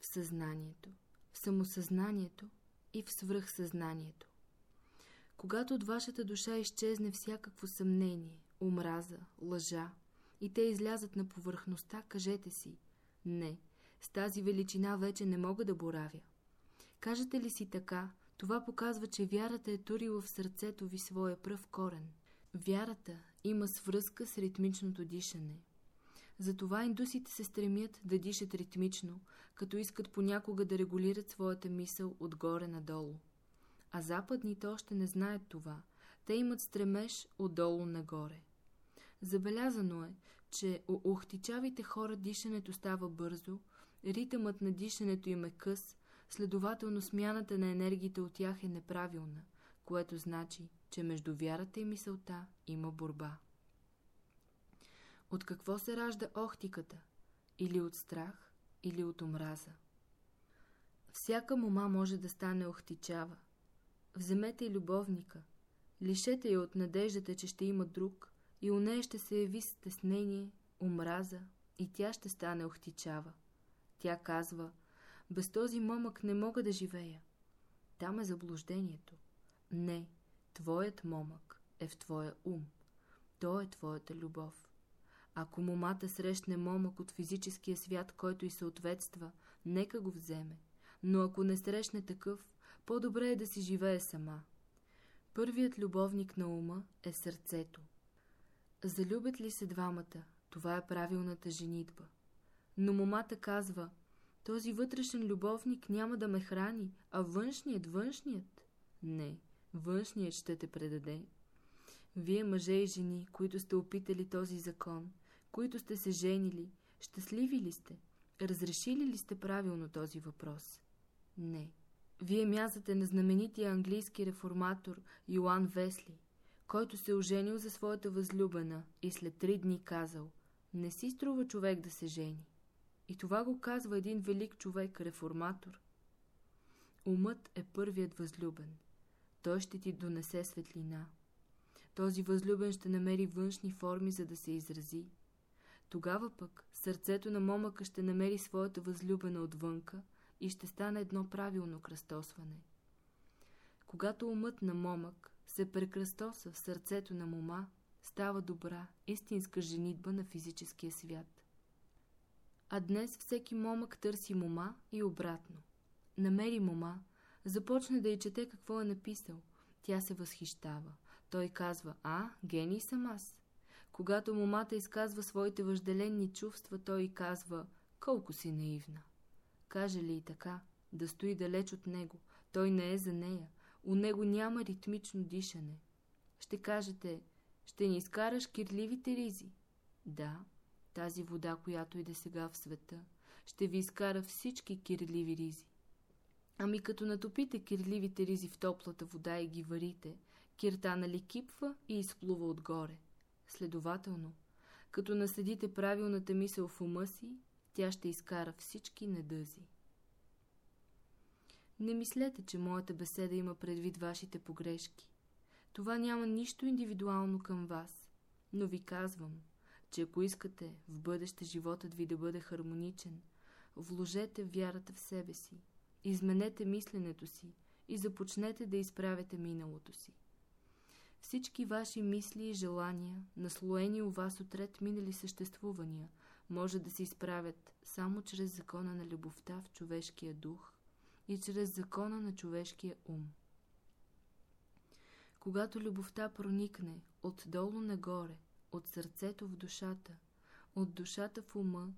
в съзнанието, в самосъзнанието и в свръхсъзнанието. Когато от вашата душа изчезне всякакво съмнение, омраза, лъжа и те излязат на повърхността, кажете си «Не, с тази величина вече не мога да боравя». Кажете ли си така, това показва, че вярата е турила в сърцето ви своя пръв корен. Вярата има свръзка с ритмичното дишане. Затова индусите се стремят да дишат ритмично, като искат понякога да регулират своята мисъл отгоре надолу а западните още не знаят това. Те имат стремеж отдолу нагоре. Забелязано е, че у ухтичавите хора дишането става бързо, ритъмът на дишането им е къс, следователно смяната на енергиите от тях е неправилна, което значи, че между вярата и мисълта има борба. От какво се ражда охтиката? Или от страх, или от омраза? Всяка мома може да стане охтичава, Вземете и любовника. Лишете я от надеждата, че ще има друг, и у нея ще се яви стеснение, омраза, и тя ще стане охтичава. Тя казва, без този момък не мога да живея. Там е заблуждението. Не, твоят момък е в твоя ум. То е твоята любов. Ако момата срещне момък от физическия свят, който й съответства, нека го вземе. Но ако не срещне такъв, по-добре е да си живее сама. Първият любовник на ума е сърцето. Залюбят ли се двамата, това е правилната женитба. Но момата казва, този вътрешен любовник няма да ме храни, а външният, външният. Не, външният ще те предаде. Вие, мъже и жени, които сте опитали този закон, които сте се женили, щастливи ли сте? Разрешили ли сте правилно този въпрос? Не. Вие мязате на знаменития английски реформатор Йоан Весли, който се оженил за своята възлюбена и след три дни казал «Не си струва човек да се жени». И това го казва един велик човек, реформатор. Умът е първият възлюбен. Той ще ти донесе светлина. Този възлюбен ще намери външни форми, за да се изрази. Тогава пък сърцето на момъка ще намери своята възлюбена отвънка и ще стане едно правилно кръстосване. Когато умът на момък се прекръстоса в сърцето на мома, става добра, истинска женитба на физическия свят. А днес всеки момък търси мома и обратно. Намери мома, започне да й чете какво е написал. Тя се възхищава. Той казва, а, гений съм аз. Когато момата изказва своите въжделенни чувства, той й казва, колко си наивна. Каже ли и така, да стои далеч от него, той не е за нея, у него няма ритмично дишане. Ще кажете, ще ни изкараш кирливите ризи. Да, тази вода, която иде сега в света, ще ви изкара всички кирливи ризи. Ами като натопите кирливите ризи в топлата вода и ги варите, кирта нали кипва и изплува отгоре. Следователно, като наследите правилната мисъл в ума си, тя ще изкара всички недъзи. Не мислете, че моята беседа има предвид вашите погрешки. Това няма нищо индивидуално към вас, но ви казвам, че ако искате в бъдеще животът ви да бъде хармоничен, вложете вярата в себе си, изменете мисленето си и започнете да изправяте миналото си. Всички ваши мисли и желания, наслоени у вас от ред минали съществувания, може да се изправят само чрез закона на любовта в човешкия дух и чрез закона на човешкия ум. Когато любовта проникне отдолу нагоре, от сърцето в душата, от душата в ума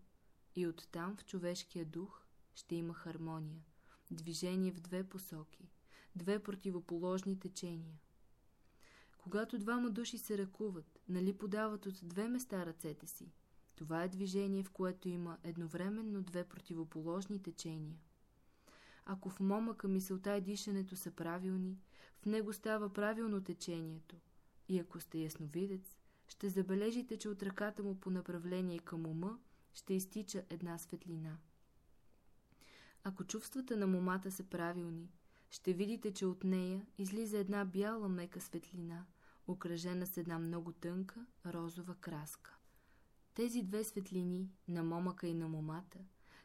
и оттам в човешкия дух, ще има хармония, движение в две посоки, две противоположни течения. Когато двама души се ръкуват, нали подават от две места ръцете си, това е движение, в което има едновременно две противоположни течения. Ако в момъка мисълта и дишането са правилни, в него става правилно течението. И ако сте ясновидец, ще забележите, че от ръката му по направление към ума ще изтича една светлина. Ако чувствата на момата са правилни, ще видите, че от нея излиза една бяла мека светлина, окръжена с една много тънка розова краска. Тези две светлини, на момъка и на момата,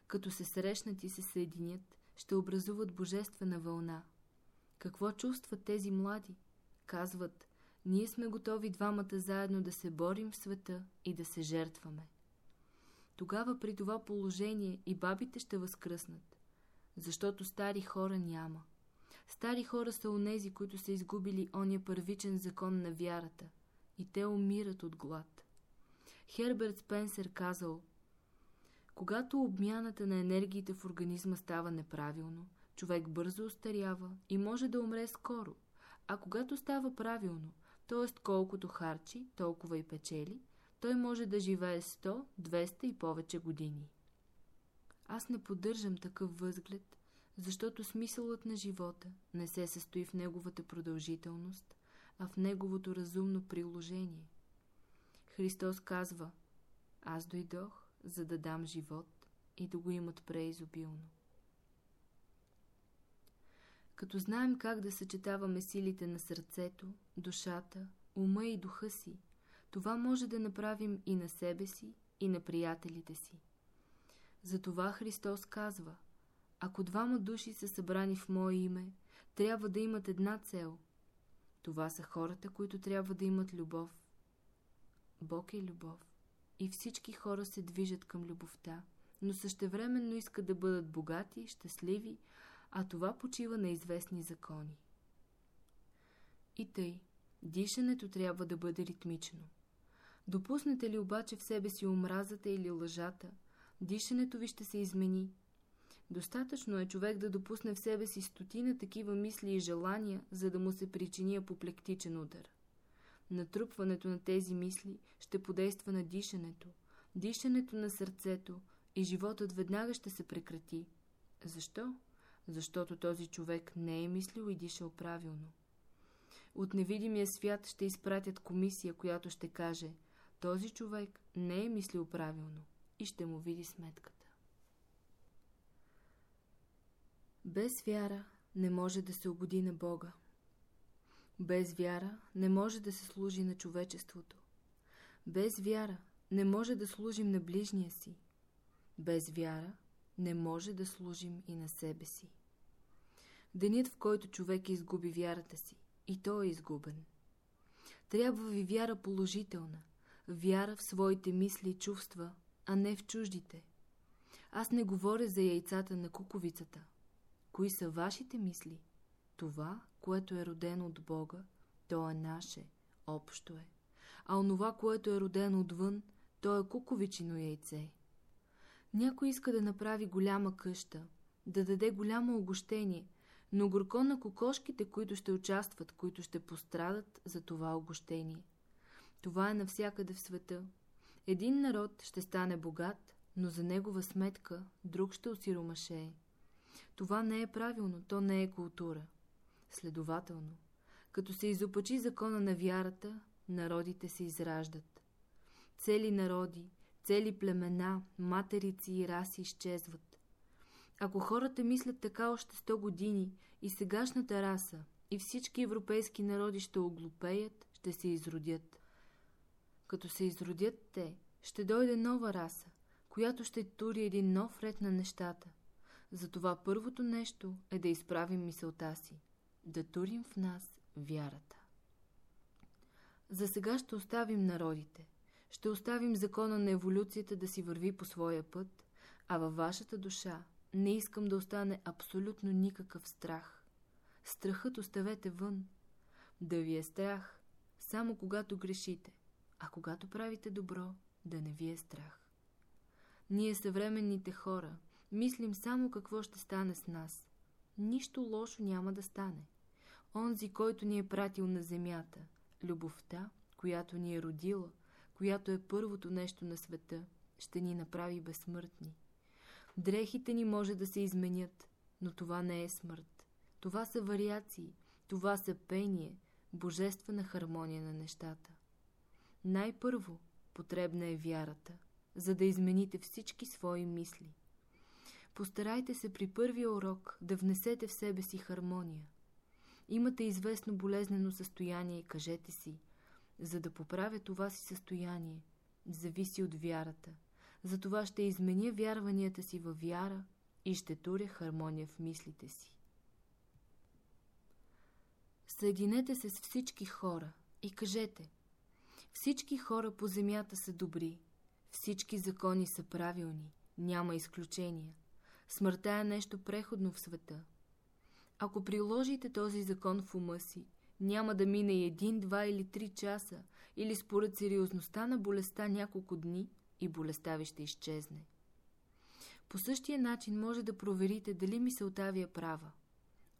като се срещнат и се съединят, ще образуват божествена вълна. Какво чувстват тези млади? Казват, ние сме готови двамата заедно да се борим в света и да се жертваме. Тогава при това положение и бабите ще възкръснат, защото стари хора няма. Стари хора са онези, които са изгубили ония първичен закон на вярата и те умират от глад. Херберт Спенсер казал Когато обмяната на енергиите в организма става неправилно, човек бързо остарява и може да умре скоро, а когато става правилно – т.е. колкото харчи, толкова и печели, той може да живее 100, 200 и повече години. Аз не поддържам такъв възглед, защото смисълът на живота не се състои в неговата продължителност, а в неговото разумно приложение. Христос казва, аз дойдох, за да дам живот и да го имат преизобилно. Като знаем как да съчетаваме силите на сърцето, душата, ума и духа си, това може да направим и на себе си, и на приятелите си. Затова Христос казва, ако двама души са събрани в Мое име, трябва да имат една цел. Това са хората, които трябва да имат любов. Бог е любов. И всички хора се движат към любовта, но същевременно искат да бъдат богати, щастливи, а това почива на известни закони. И тъй, дишането трябва да бъде ритмично. Допуснете ли обаче в себе си омразата или лъжата, дишането ви ще се измени. Достатъчно е човек да допусне в себе си стотина такива мисли и желания, за да му се причини апоплектичен удар. Натрупването на тези мисли ще подейства на дишането, дишането на сърцето и животът веднага ще се прекрати. Защо? Защото този човек не е мислил и дишал правилно. От невидимия свят ще изпратят комисия, която ще каже този човек не е мислил правилно и ще му види сметката. Без вяра не може да се угоди на Бога. Без вяра не може да се служи на човечеството. Без вяра не може да служим на ближния си. Без вяра не може да служим и на себе си. Денят, в който човек изгуби вярата си, и той е изгубен. Трябва ви вяра положителна, вяра в своите мисли и чувства, а не в чуждите. Аз не говоря за яйцата на куковицата. Кои са вашите мисли? Това, което е родено от Бога, то е наше, общо е. А онова, което е родено отвън, то е куковичино яйце. Някой иска да направи голяма къща, да даде голямо огощение, но горко на кокошките, които ще участват, които ще пострадат за това огощение. Това е навсякъде в света. Един народ ще стане богат, но за негова сметка друг ще осиромашее. Това не е правилно, то не е култура. Следователно, като се изопачи закона на вярата, народите се израждат. Цели народи, цели племена, материци и раси изчезват. Ако хората мислят така още 100 години и сегашната раса, и всички европейски народи ще оглупеят, ще се изродят. Като се изродят те, ще дойде нова раса, която ще тури един нов ред на нещата. Затова първото нещо е да изправим мисълта си, да турим в нас вярата. За сега ще оставим народите, ще оставим закона на еволюцията да си върви по своя път, а във вашата душа не искам да остане абсолютно никакъв страх. Страхът оставете вън. Да ви е страх, само когато грешите, а когато правите добро, да не ви е страх. Ние съвременните хора мислим само какво ще стане с нас. Нищо лошо няма да стане. Онзи, който ни е пратил на земята, любовта, която ни е родила, която е първото нещо на света, ще ни направи безсмъртни. Дрехите ни може да се изменят, но това не е смърт. Това са вариации, това са пение, божествена хармония на нещата. Най-първо потребна е вярата, за да измените всички свои мисли. Постарайте се при първия урок да внесете в себе си хармония. Имате известно болезнено състояние и кажете си, за да поправя това си състояние, зависи от вярата. Затова ще изменя вярванията си във вяра и ще туря хармония в мислите си. Съединете се с всички хора и кажете Всички хора по земята са добри, всички закони са правилни, няма изключения. Смъртта е нещо преходно в света. Ако приложите този закон в ума си, няма да мине и един, два или три часа, или според сериозността на болестта няколко дни и болестта ви ще изчезне. По същия начин може да проверите дали мисълта ви е права.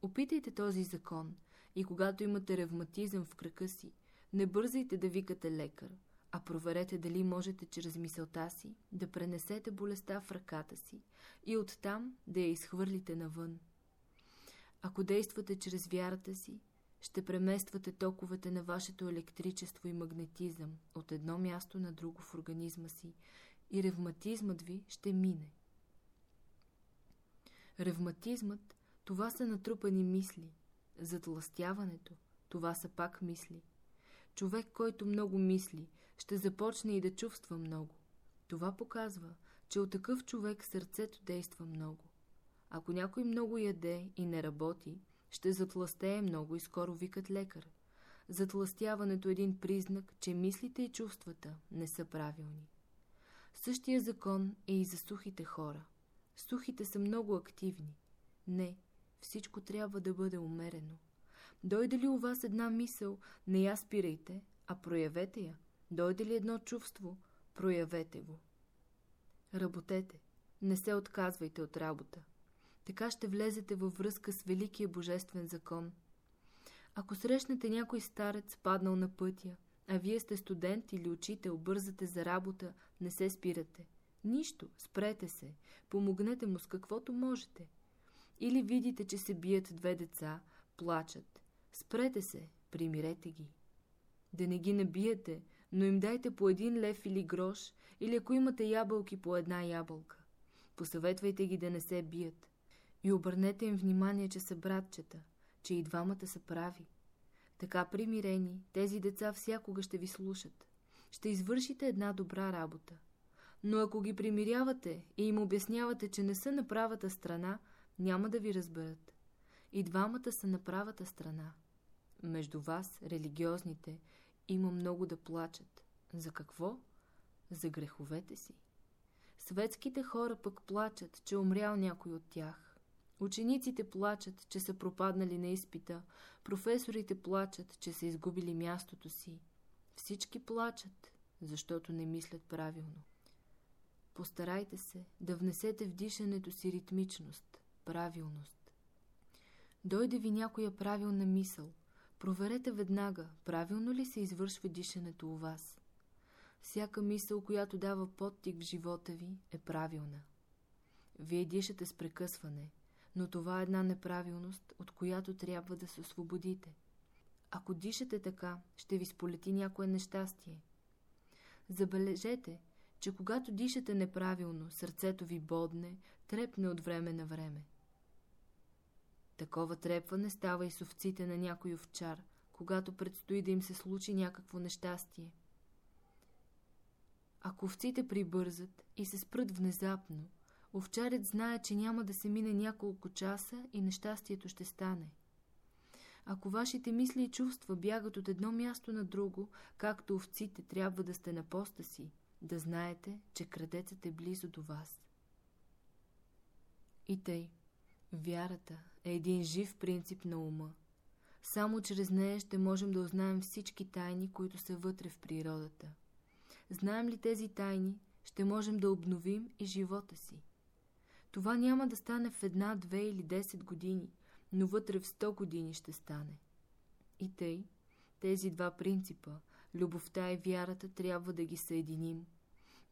Опитайте този закон и когато имате ревматизъм в крака си, не бързайте да викате лекар, а проверете дали можете чрез мисълта си да пренесете болестта в ръката си и оттам да я изхвърлите навън. Ако действате чрез вярата си, ще премествате токовете на вашето електричество и магнетизъм от едно място на друго в организма си и ревматизмът ви ще мине. Ревматизмът – това са натрупани мисли. Затластяването – това са пак мисли. Човек, който много мисли, ще започне и да чувства много. Това показва, че от такъв човек сърцето действа много. Ако някой много яде и не работи, ще затластее много и скоро викат лекар. Затластяването е един признак, че мислите и чувствата не са правилни. Същия закон е и за сухите хора. Сухите са много активни. Не, всичко трябва да бъде умерено. Дойде ли у вас една мисъл, не я спирайте, а проявете я. Дойде ли едно чувство, проявете го. Работете, не се отказвайте от работа. Така ще влезете във връзка с Великия Божествен закон. Ако срещнете някой старец, паднал на пътя, а вие сте студент или учител, бързате за работа, не се спирате. Нищо, спрете се, помогнете му с каквото можете. Или видите, че се бият две деца, плачат. Спрете се, примирете ги. Да не ги набиете, но им дайте по един лев или грош, или ако имате ябълки по една ябълка. Посъветвайте ги да не се бият. И обърнете им внимание, че са братчета, че и двамата са прави. Така примирени, тези деца всякога ще ви слушат. Ще извършите една добра работа. Но ако ги примирявате и им обяснявате, че не са на правата страна, няма да ви разберат. И двамата са на правата страна. Между вас, религиозните, има много да плачат. За какво? За греховете си. Светските хора пък плачат, че умрял някой от тях. Учениците плачат, че са пропаднали на изпита, професорите плачат, че са изгубили мястото си. Всички плачат, защото не мислят правилно. Постарайте се да внесете в дишането си ритмичност, правилност. Дойде ви някоя правилна мисъл. Проверете веднага, правилно ли се извършва дишането у вас. Всяка мисъл, която дава подтик в живота ви, е правилна. Вие дишате с прекъсване, но това е една неправилност, от която трябва да се освободите. Ако дишате така, ще ви сполети някое нещастие. Забележете, че когато дишате неправилно, сърцето ви бодне, трепне от време на време. Такова трепване става и с овците на някой овчар, когато предстои да им се случи някакво нещастие. Ако овците прибързат и се спрат внезапно, овчарят знае, че няма да се мине няколко часа и нещастието ще стане. Ако вашите мисли и чувства бягат от едно място на друго, както овците трябва да сте на поста си, да знаете, че крадецът е близо до вас. И тъй, вярата е един жив принцип на ума. Само чрез нея ще можем да узнаем всички тайни, които са вътре в природата. Знаем ли тези тайни, ще можем да обновим и живота си. Това няма да стане в една, две или десет години, но вътре в сто години ще стане. И тъй, тези два принципа, любовта и вярата, трябва да ги съединим.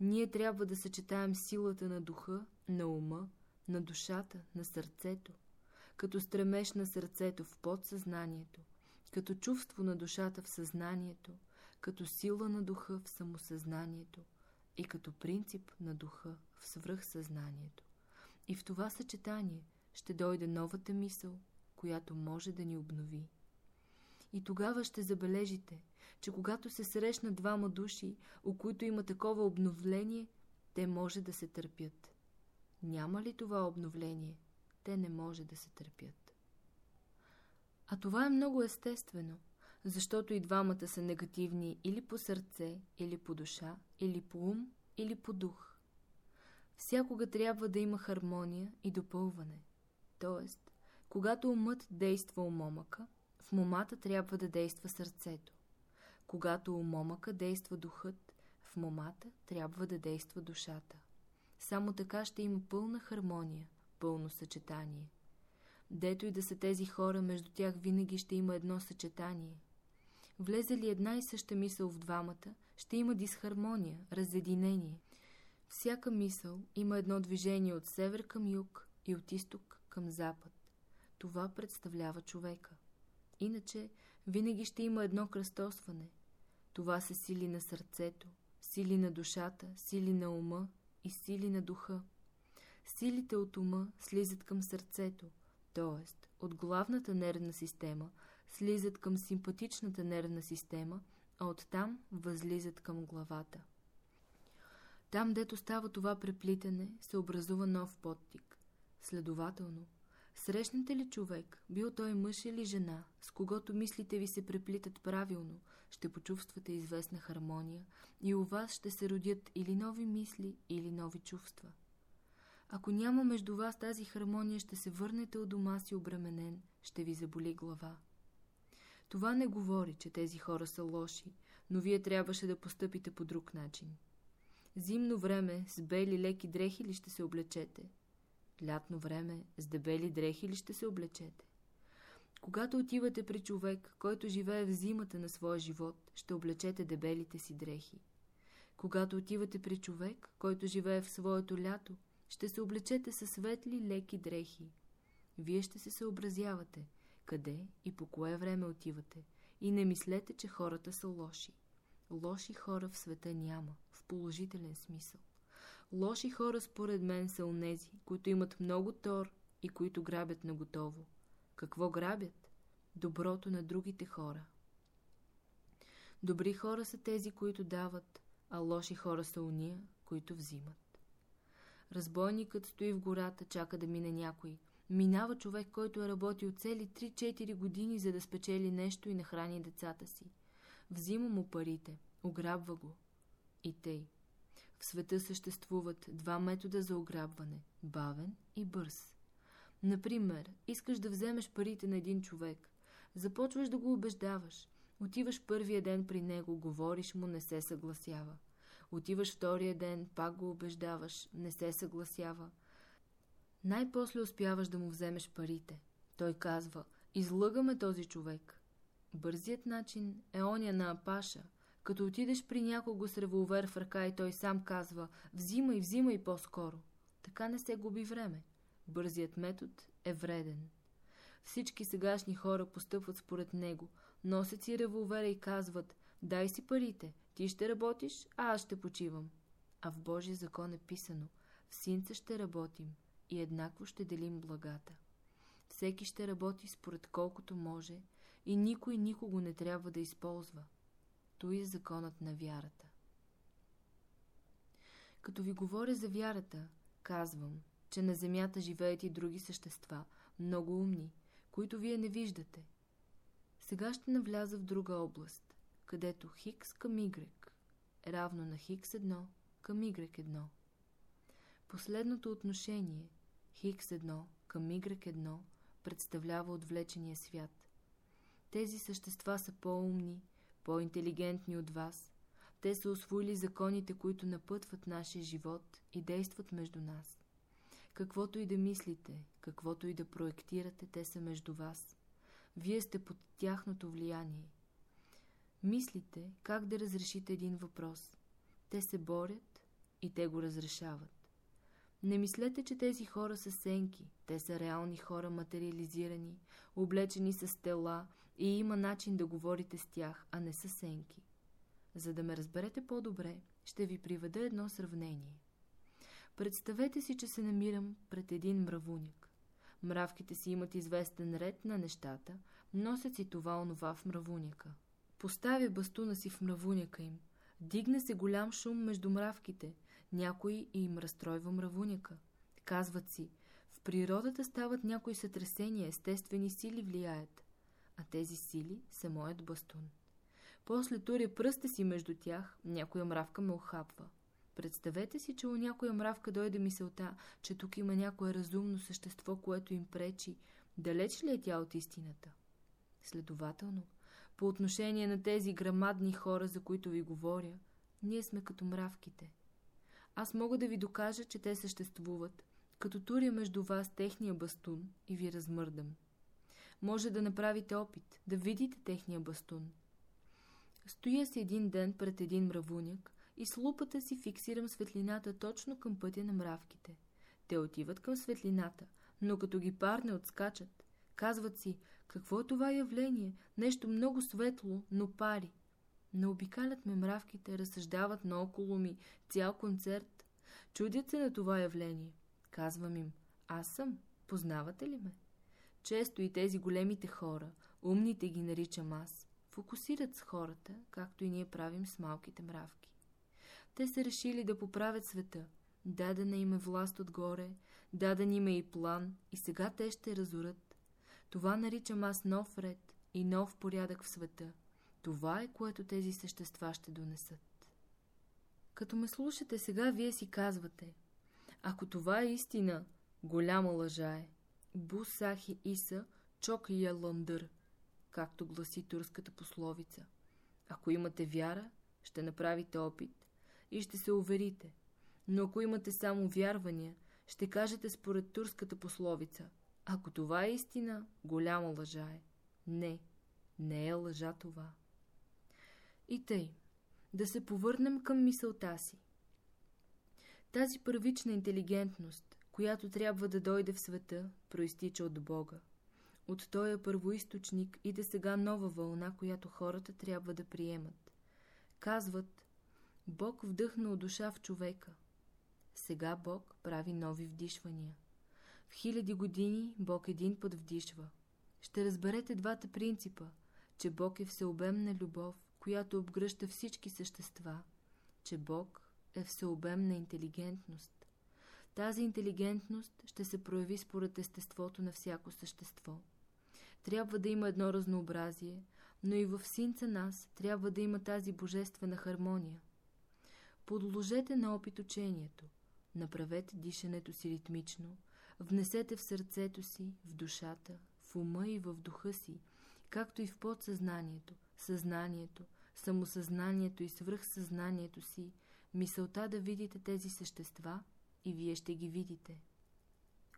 Ние трябва да съчетаем силата на духа, на ума, на душата, на сърцето, като стремеж на сърцето в подсъзнанието, като чувство на душата в съзнанието, като сила на духа в самосъзнанието и като принцип на духа в свръхсъзнанието. И в това съчетание ще дойде новата мисъл, която може да ни обнови. И тогава ще забележите, че когато се срещнат двама души, у които има такова обновление, те може да се търпят. Няма ли това обновление, те не може да се търпят. А това е много естествено, защото и двамата са негативни или по сърце, или по душа, или по ум, или по дух. Всякога трябва да има хармония и допълване. Тоест, когато умът действа у момъка, в момата трябва да действа сърцето. Когато у момъка действа духът, в момата трябва да действа душата. Само така ще има пълна хармония, пълно съчетание. Дето и да са тези хора, между тях винаги ще има едно съчетание. Влезе ли една и съща мисъл в двамата, ще има дисхармония, разединение. Всяка мисъл има едно движение от север към юг и от изток към запад. Това представлява човека. Иначе винаги ще има едно кръстосване. Това са сили на сърцето, сили на душата, сили на ума и сили на духа. Силите от ума слизат към сърцето, т.е. от главната нервна система слизат към симпатичната нервна система, а оттам възлизат към главата. Там, дето става това преплитане, се образува нов подтик. Следователно, Срещнете ли човек, бил той мъж или жена, с когото мислите ви се преплитат правилно, ще почувствате известна хармония и у вас ще се родят или нови мисли, или нови чувства. Ако няма между вас тази хармония, ще се върнете от дома си обременен, ще ви заболи глава. Това не говори, че тези хора са лоши, но вие трябваше да постъпите по друг начин. Зимно време с бели леки дрехи ли ще се облечете? Лятно време с дебели дрехи ли ще се облечете? Когато отивате при човек, който живее в зимата на своя живот, ще облечете дебелите си дрехи. Когато отивате при човек, който живее в своето лято, ще се облечете със светли, леки дрехи. Вие ще се съобразявате, къде и по кое време отивате, и не мислете, че хората са лоши. Лоши хора в света няма, положителен смисъл. Лоши хора според мен са онези, които имат много тор и които грабят на готово. Какво грабят? Доброто на другите хора. Добри хора са тези, които дават, а лоши хора са уния, които взимат. Разбойникът стои в гората, чака да мине някой. Минава човек, който е работил цели 3-4 години, за да спечели нещо и нахрани децата си. Взима му парите, ограбва го. И тъй. В света съществуват два метода за ограбване – бавен и бърз. Например, искаш да вземеш парите на един човек. Започваш да го убеждаваш. Отиваш първия ден при него, говориш му, не се съгласява. Отиваш втория ден, пак го убеждаваш, не се съгласява. Най-после успяваш да му вземеш парите. Той казва, излъгаме този човек. Бързият начин е оня на Апаша. Като отидеш при някого с револвер в ръка и той сам казва, взимай, взимай по-скоро. Така не се губи време. Бързият метод е вреден. Всички сегашни хора постъпват според него, носят си револвера и казват, дай си парите, ти ще работиш, а аз ще почивам. А в Божия закон е писано, в синца ще работим и еднакво ще делим благата. Всеки ще работи според колкото може и никой никого не трябва да използва. Е законът на вярата. Като ви говоря за вярата, казвам, че на Земята живеят и други същества, много умни, които вие не виждате. Сега ще навляза в друга област, където Хикс към Y е равно на Хикс 1 към Y1. Последното отношение Хикс 1 към Y1 представлява отвлечения свят. Тези същества са по-умни, по-интелигентни от вас. Те са освоили законите, които напътват нашия живот и действат между нас. Каквото и да мислите, каквото и да проектирате, те са между вас. Вие сте под тяхното влияние. Мислите как да разрешите един въпрос. Те се борят и те го разрешават. Не мислете, че тези хора са сенки. Те са реални хора, материализирани, облечени с тела и има начин да говорите с тях, а не са сенки. За да ме разберете по-добре, ще ви приведа едно сравнение. Представете си, че се намирам пред един мравуняк. Мравките си имат известен ред на нещата, носят си това онова в мравуняка. Поставя бастуна си в мравуняка им. Дигне се голям шум между мравките. Някой им разстройва мравуняка. Казват си, в природата стават някои сътресения, естествени сили влияят. А тези сили са моят бастун. После туря пръста си между тях, някоя мравка ме охапва. Представете си, че у някоя мравка дойде мисълта, че тук има някое разумно същество, което им пречи. Далеч ли е тя от истината? Следователно, по отношение на тези грамадни хора, за които ви говоря, ние сме като мравките. Аз мога да ви докажа, че те съществуват, като туря между вас техния бастун и ви размърдам. Може да направите опит, да видите техния бастун. Стоя си един ден пред един мравуняк и с лупата си фиксирам светлината точно към пътя на мравките. Те отиват към светлината, но като ги парне отскачат. Казват си, какво е това явление? Нещо много светло, но пари. Не обикалят ме мравките, разсъждават наоколо ми цял концерт. Чудят се на това явление. Казвам им, аз съм, познавате ли ме? Често и тези големите хора, умните ги наричам аз, фокусират с хората, както и ние правим с малките мравки. Те са решили да поправят света, дадена им е власт отгоре, даден им е и план, и сега те ще разорят. Това наричам аз нов ред и нов порядък в света. Това е, което тези същества ще донесат. Като ме слушате сега, вие си казвате, ако това е истина, голяма лъжа е. Бусахи Иса чок я ландър, както гласи турската пословица. Ако имате вяра, ще направите опит и ще се уверите. Но ако имате само вярвания, ще кажете според турската пословица. Ако това е истина, голяма лъжа е. Не, не е лъжа това. И тъй, да се повърнем към мисълта си. Тази първична интелигентност, която трябва да дойде в света, проистича от Бога. От този първоисточник иде сега нова вълна, която хората трябва да приемат. Казват, Бог вдъхна от душа в човека. Сега Бог прави нови вдишвания. В хиляди години Бог един път вдишва. Ще разберете двата принципа, че Бог е всеобемна любов, която обгръща всички същества, че Бог е всеобемна интелигентност. Тази интелигентност ще се прояви според естеството на всяко същество. Трябва да има едно разнообразие, но и в синца нас трябва да има тази божествена хармония. Подложете на опит учението, направете дишането си ритмично, внесете в сърцето си, в душата, в ума и в духа си, както и в подсъзнанието, съзнанието, самосъзнанието и свръхсъзнанието си, мисълта да видите тези същества и вие ще ги видите.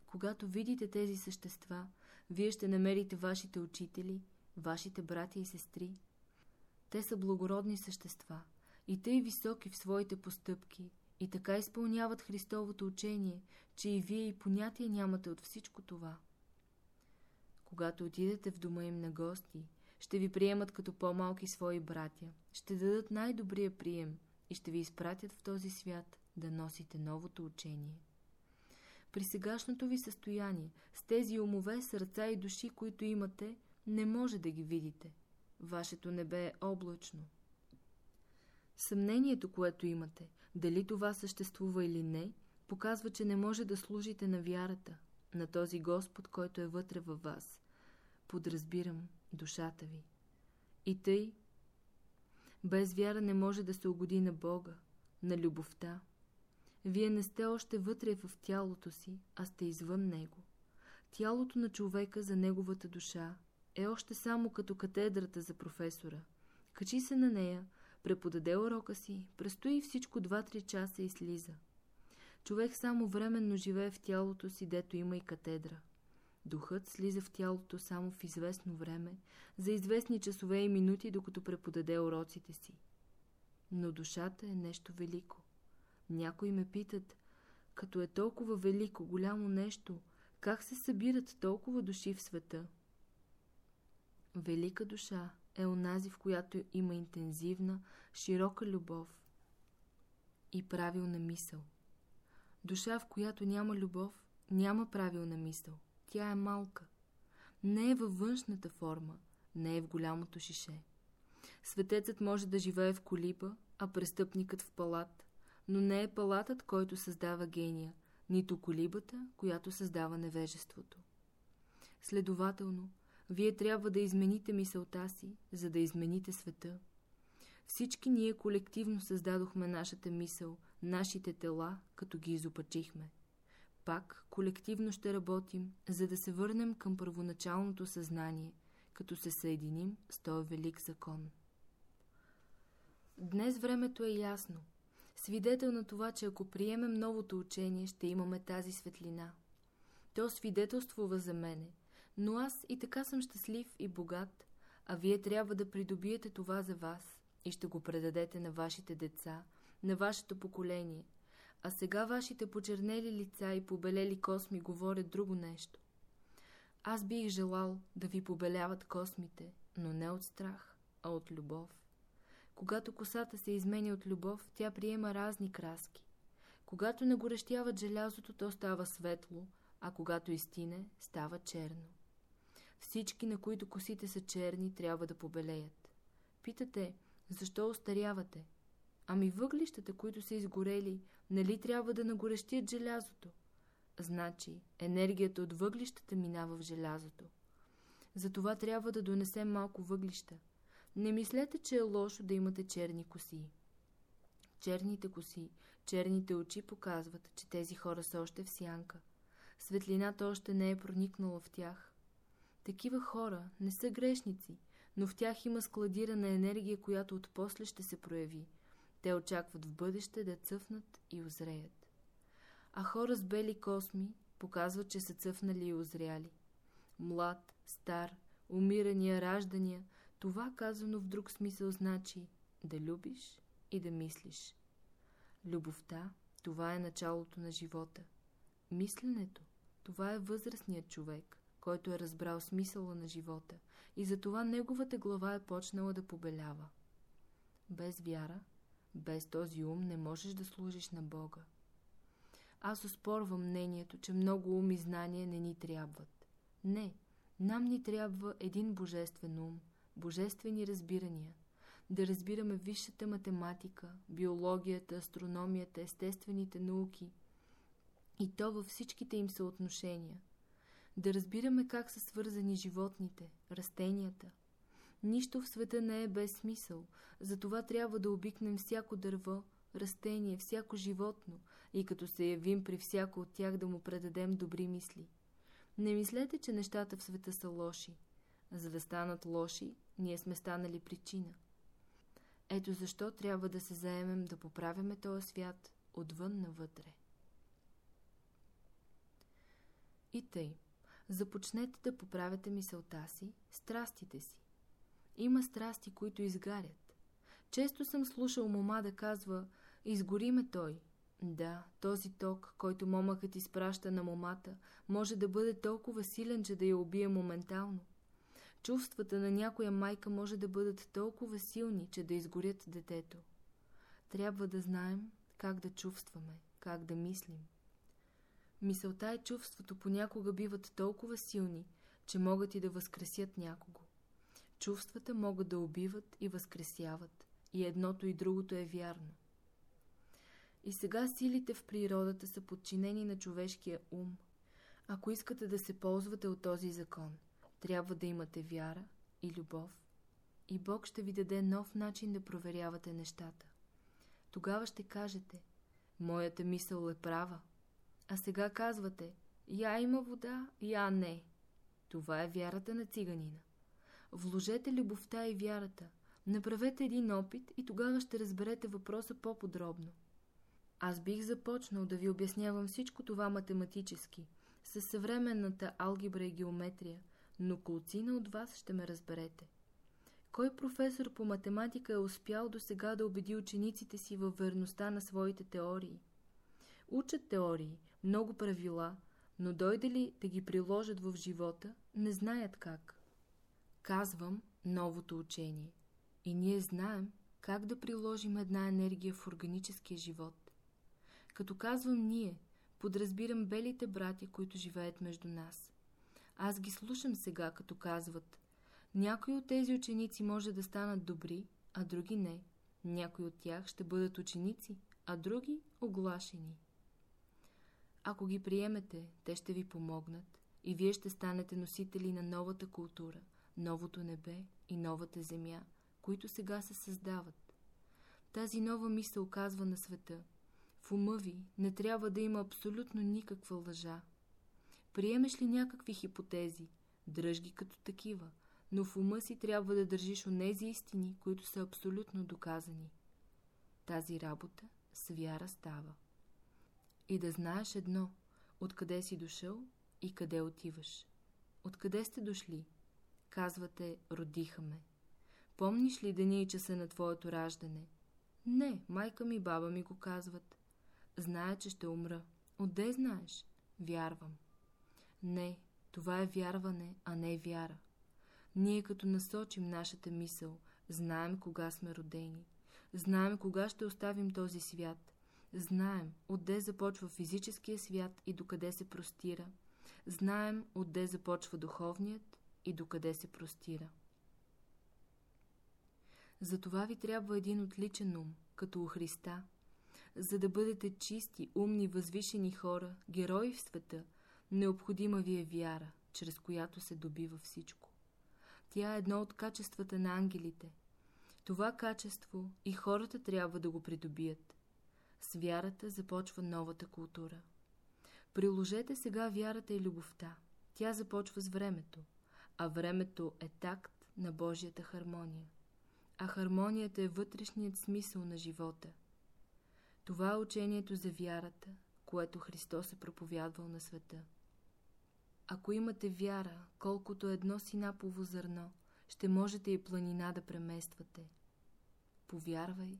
Когато видите тези същества, вие ще намерите вашите учители, вашите братя и сестри. Те са благородни същества и тъй високи в своите постъпки и така изпълняват Христовото учение, че и вие и понятие нямате от всичко това. Когато отидете в дома им на гости, ще ви приемат като по-малки свои братя, ще дадат най-добрия прием и ще ви изпратят в този свят да носите новото учение. При сегашното ви състояние, с тези умове, сърца и души, които имате, не може да ги видите. Вашето небе е облачно. Съмнението, което имате, дали това съществува или не, показва, че не може да служите на вярата, на този Господ, който е вътре във вас. Подразбирам душата ви. И тъй, без вяра не може да се угоди на Бога, на любовта. Вие не сте още вътре в тялото си, а сте извън него. Тялото на човека за неговата душа е още само като катедрата за професора. Качи се на нея, преподаде урока си, престои всичко 2-3 часа и слиза. Човек само временно живее в тялото си, дето има и катедра. Духът слиза в тялото само в известно време, за известни часове и минути, докато преподаде уроците си. Но душата е нещо велико. Някои ме питат, като е толкова велико, голямо нещо, как се събират толкова души в света? Велика душа е онази, в която има интензивна, широка любов и правилна мисъл. Душа, в която няма любов, няма правилна мисъл. Тя е малка. Не е във външната форма, не е в голямото шише. Светецът може да живее в колиба, а престъпникът в палат, но не е палатът, който създава гения, нито колибата, която създава невежеството. Следователно, вие трябва да измените мисълта си, за да измените света. Всички ние колективно създадохме нашата мисъл, нашите тела, като ги изопачихме. Пак колективно ще работим, за да се върнем към първоначалното съзнание, като се съединим с този велик закон. Днес времето е ясно. Свидетел на това, че ако приемем новото учение, ще имаме тази светлина. То свидетелствува за мене, но аз и така съм щастлив и богат, а вие трябва да придобиете това за вас и ще го предадете на вашите деца, на вашето поколение, а сега вашите почернели лица и побелели косми говорят друго нещо. Аз бих желал да ви побеляват космите, но не от страх, а от любов. Когато косата се изменя от любов, тя приема разни краски. Когато не горещяват желязото, то става светло, а когато изтине, става черно. Всички, на които косите са черни, трябва да побелеят. Питате, защо остарявате? Ами въглищата, които са изгорели, нали трябва да нагорещят желязото? Значи, енергията от въглищата минава в желязото. Затова трябва да донесем малко въглища. Не мислете, че е лошо да имате черни коси. Черните коси, черните очи показват, че тези хора са още в сянка. Светлината още не е проникнала в тях. Такива хора не са грешници, но в тях има складирана енергия, която отпосле ще се прояви. Те очакват в бъдеще да цъфнат и озреят. А хора с бели косми показват, че са цъфнали и озряли. Млад, стар, умирания, раждания, това казано в друг смисъл значи да любиш и да мислиш. Любовта, това е началото на живота. Мисленето, това е възрастният човек, който е разбрал смисъла на живота и затова неговата глава е почнала да побелява. Без вяра, без този ум не можеш да служиш на Бога. Аз оспорвам мнението, че много ум и знания не ни трябват. Не, нам ни трябва един божествен ум, божествени разбирания. Да разбираме висшата математика, биологията, астрономията, естествените науки. И то във всичките им съотношения. Да разбираме как са свързани животните, растенията. Нищо в света не е без смисъл, затова трябва да обикнем всяко дърво, растение, всяко животно и като се явим при всяко от тях да му предадем добри мисли. Не мислете, че нещата в света са лоши. За да станат лоши, ние сме станали причина. Ето защо трябва да се заемем да поправяме този свят отвън навътре. И тъй, започнете да поправяте мисълта си, страстите си. Има страсти, които изгарят. Често съм слушал мома да казва «Изгори ме той», да, този ток, който момъкът изпраща на момата, може да бъде толкова силен, че да я убие моментално. Чувствата на някоя майка може да бъдат толкова силни, че да изгорят детето. Трябва да знаем как да чувстваме, как да мислим. Мисълта и чувството понякога биват толкова силни, че могат и да възкресят някого. Чувствата могат да убиват и възкресяват, и едното и другото е вярно. И сега силите в природата са подчинени на човешкия ум. Ако искате да се ползвате от този закон, трябва да имате вяра и любов. И Бог ще ви даде нов начин да проверявате нещата. Тогава ще кажете, моята мисъл е права. А сега казвате, я има вода, я не. Това е вярата на циганина. Вложете любовта и вярата. Направете един опит и тогава ще разберете въпроса по-подробно. Аз бих започнал да ви обяснявам всичко това математически, с съвременната алгебра и геометрия, но колцина от вас ще ме разберете. Кой професор по математика е успял до сега да убеди учениците си във верността на своите теории? Учат теории, много правила, но дойде ли да ги приложат в живота, не знаят как. Казвам новото учение. И ние знаем как да приложим една енергия в органическия живот. Като казвам ние, подразбирам белите братя, които живеят между нас. Аз ги слушам сега, като казват Някои от тези ученици може да станат добри, а други не. Някои от тях ще бъдат ученици, а други оглашени. Ако ги приемете, те ще ви помогнат и вие ще станете носители на новата култура, новото небе и новата земя, които сега се създават. Тази нова мисъл казва на света – в ума ви не трябва да има абсолютно никаква лъжа. Приемеш ли някакви хипотези, дръж ги като такива, но в ума си трябва да държиш онези истини, които са абсолютно доказани. Тази работа с вяра става. И да знаеш едно, откъде си дошъл и къде отиваш. Откъде сте дошли? Казвате, родиха ме. Помниш ли деня и часа на твоето раждане? Не, майка ми и баба ми го казват. Зная, че ще умра. Отде знаеш? Вярвам. Не, това е вярване, а не вяра. Ние като насочим нашата мисъл, знаем кога сме родени. Знаем кога ще оставим този свят. Знаем отде започва физическия свят и докъде се простира. Знаем отде започва духовният и докъде се простира. Затова ви трябва един отличен ум, като у Христа – За да бъдете чисти, умни, възвишени хора, герои в света, необходима ви е вяра, чрез която се добива всичко. Тя е едно от качествата на ангелите. Това качество и хората трябва да го придобият. С вярата започва новата култура. Приложете сега вярата и любовта. Тя започва с времето, а времето е такт на Божията хармония. А хармонията е вътрешният смисъл на живота. Това е учението за вярата, което Христос е проповядвал на света. Ако имате вяра, колкото едно синапово зърно, ще можете и планина да премествате. Повярвай,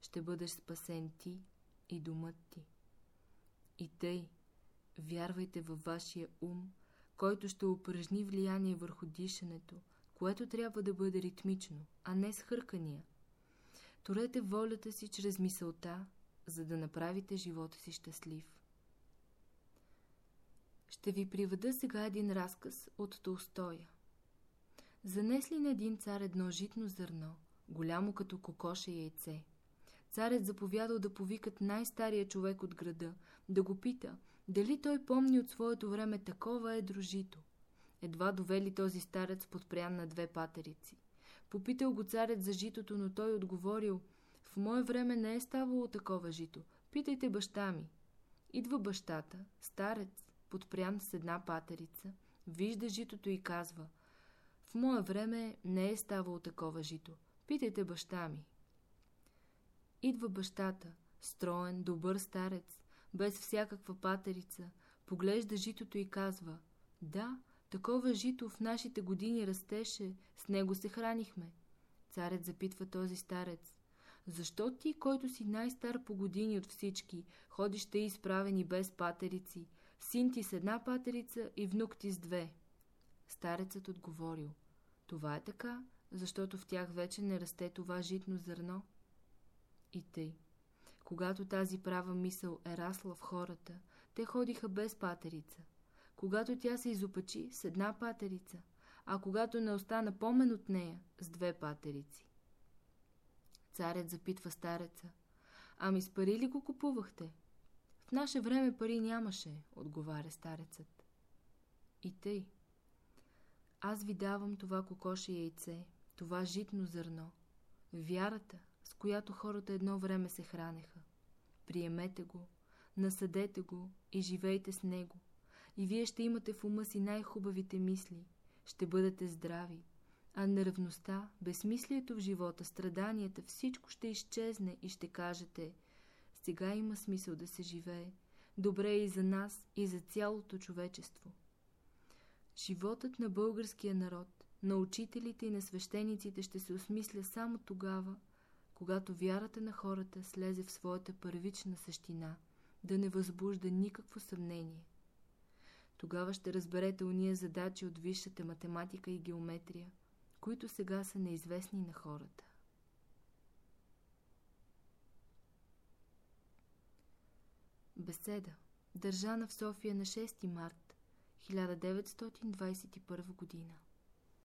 ще бъдеш спасен ти и думът ти. И тъй, вярвайте във вашия ум, който ще упражни влияние върху дишането, което трябва да бъде ритмично, а не с хъркания. Торете волята си чрез мисълта, за да направите живота си щастлив. Ще ви приведа сега един разказ от Толстоя. Занесли на един цар едно житно зърно, голямо като кокоше яйце. Царят заповядал да повикат най-стария човек от града, да го пита, дали той помни от своето време такова едро жито. Едва довели този старец подпрян на две патерици. Попитал го царят за житото, но той отговорил, в мое време не е ставало такова жито. Питайте баща ми. Идва бащата, старец, подпрян с една патерица, вижда житото и казва В мое време не е ставало такова жито. Питайте баща ми. Идва бащата, строен, добър старец, без всякаква патерица, поглежда житото и казва Да, такова жито в нашите години растеше, с него се хранихме. Царят запитва този старец. Защо ти, който си най-стар по години от всички, ходиш те изправени без патерици, син ти с една патерица и внук ти с две. Старецът отговорил, това е така, защото в тях вече не расте това житно зърно. И тъй. Когато тази права мисъл е расла в хората, те ходиха без патерица. Когато тя се изопачи с една патерица, а когато не остана помен от нея, с две патерици. Царят запитва стареца. Ами с пари ли го купувахте? В наше време пари нямаше, отговаря старецът. И тъй. Аз ви давам това кокоше яйце, това житно зърно, вярата, с която хората едно време се хранеха. Приемете го, насъдете го и живейте с него. И вие ще имате в ума си най-хубавите мисли, ще бъдете здрави, а неравността, безсмислието в живота, страданията, всичко ще изчезне и ще кажете – сега има смисъл да се живее. Добре е и за нас, и за цялото човечество. Животът на българския народ, на учителите и на свещениците ще се осмисля само тогава, когато вярата на хората слезе в своята първична същина, да не възбужда никакво съмнение. Тогава ще разберете уния задачи от висшата математика и геометрия, които сега са неизвестни на хората. Беседа, държана в София на 6 март 1921 година.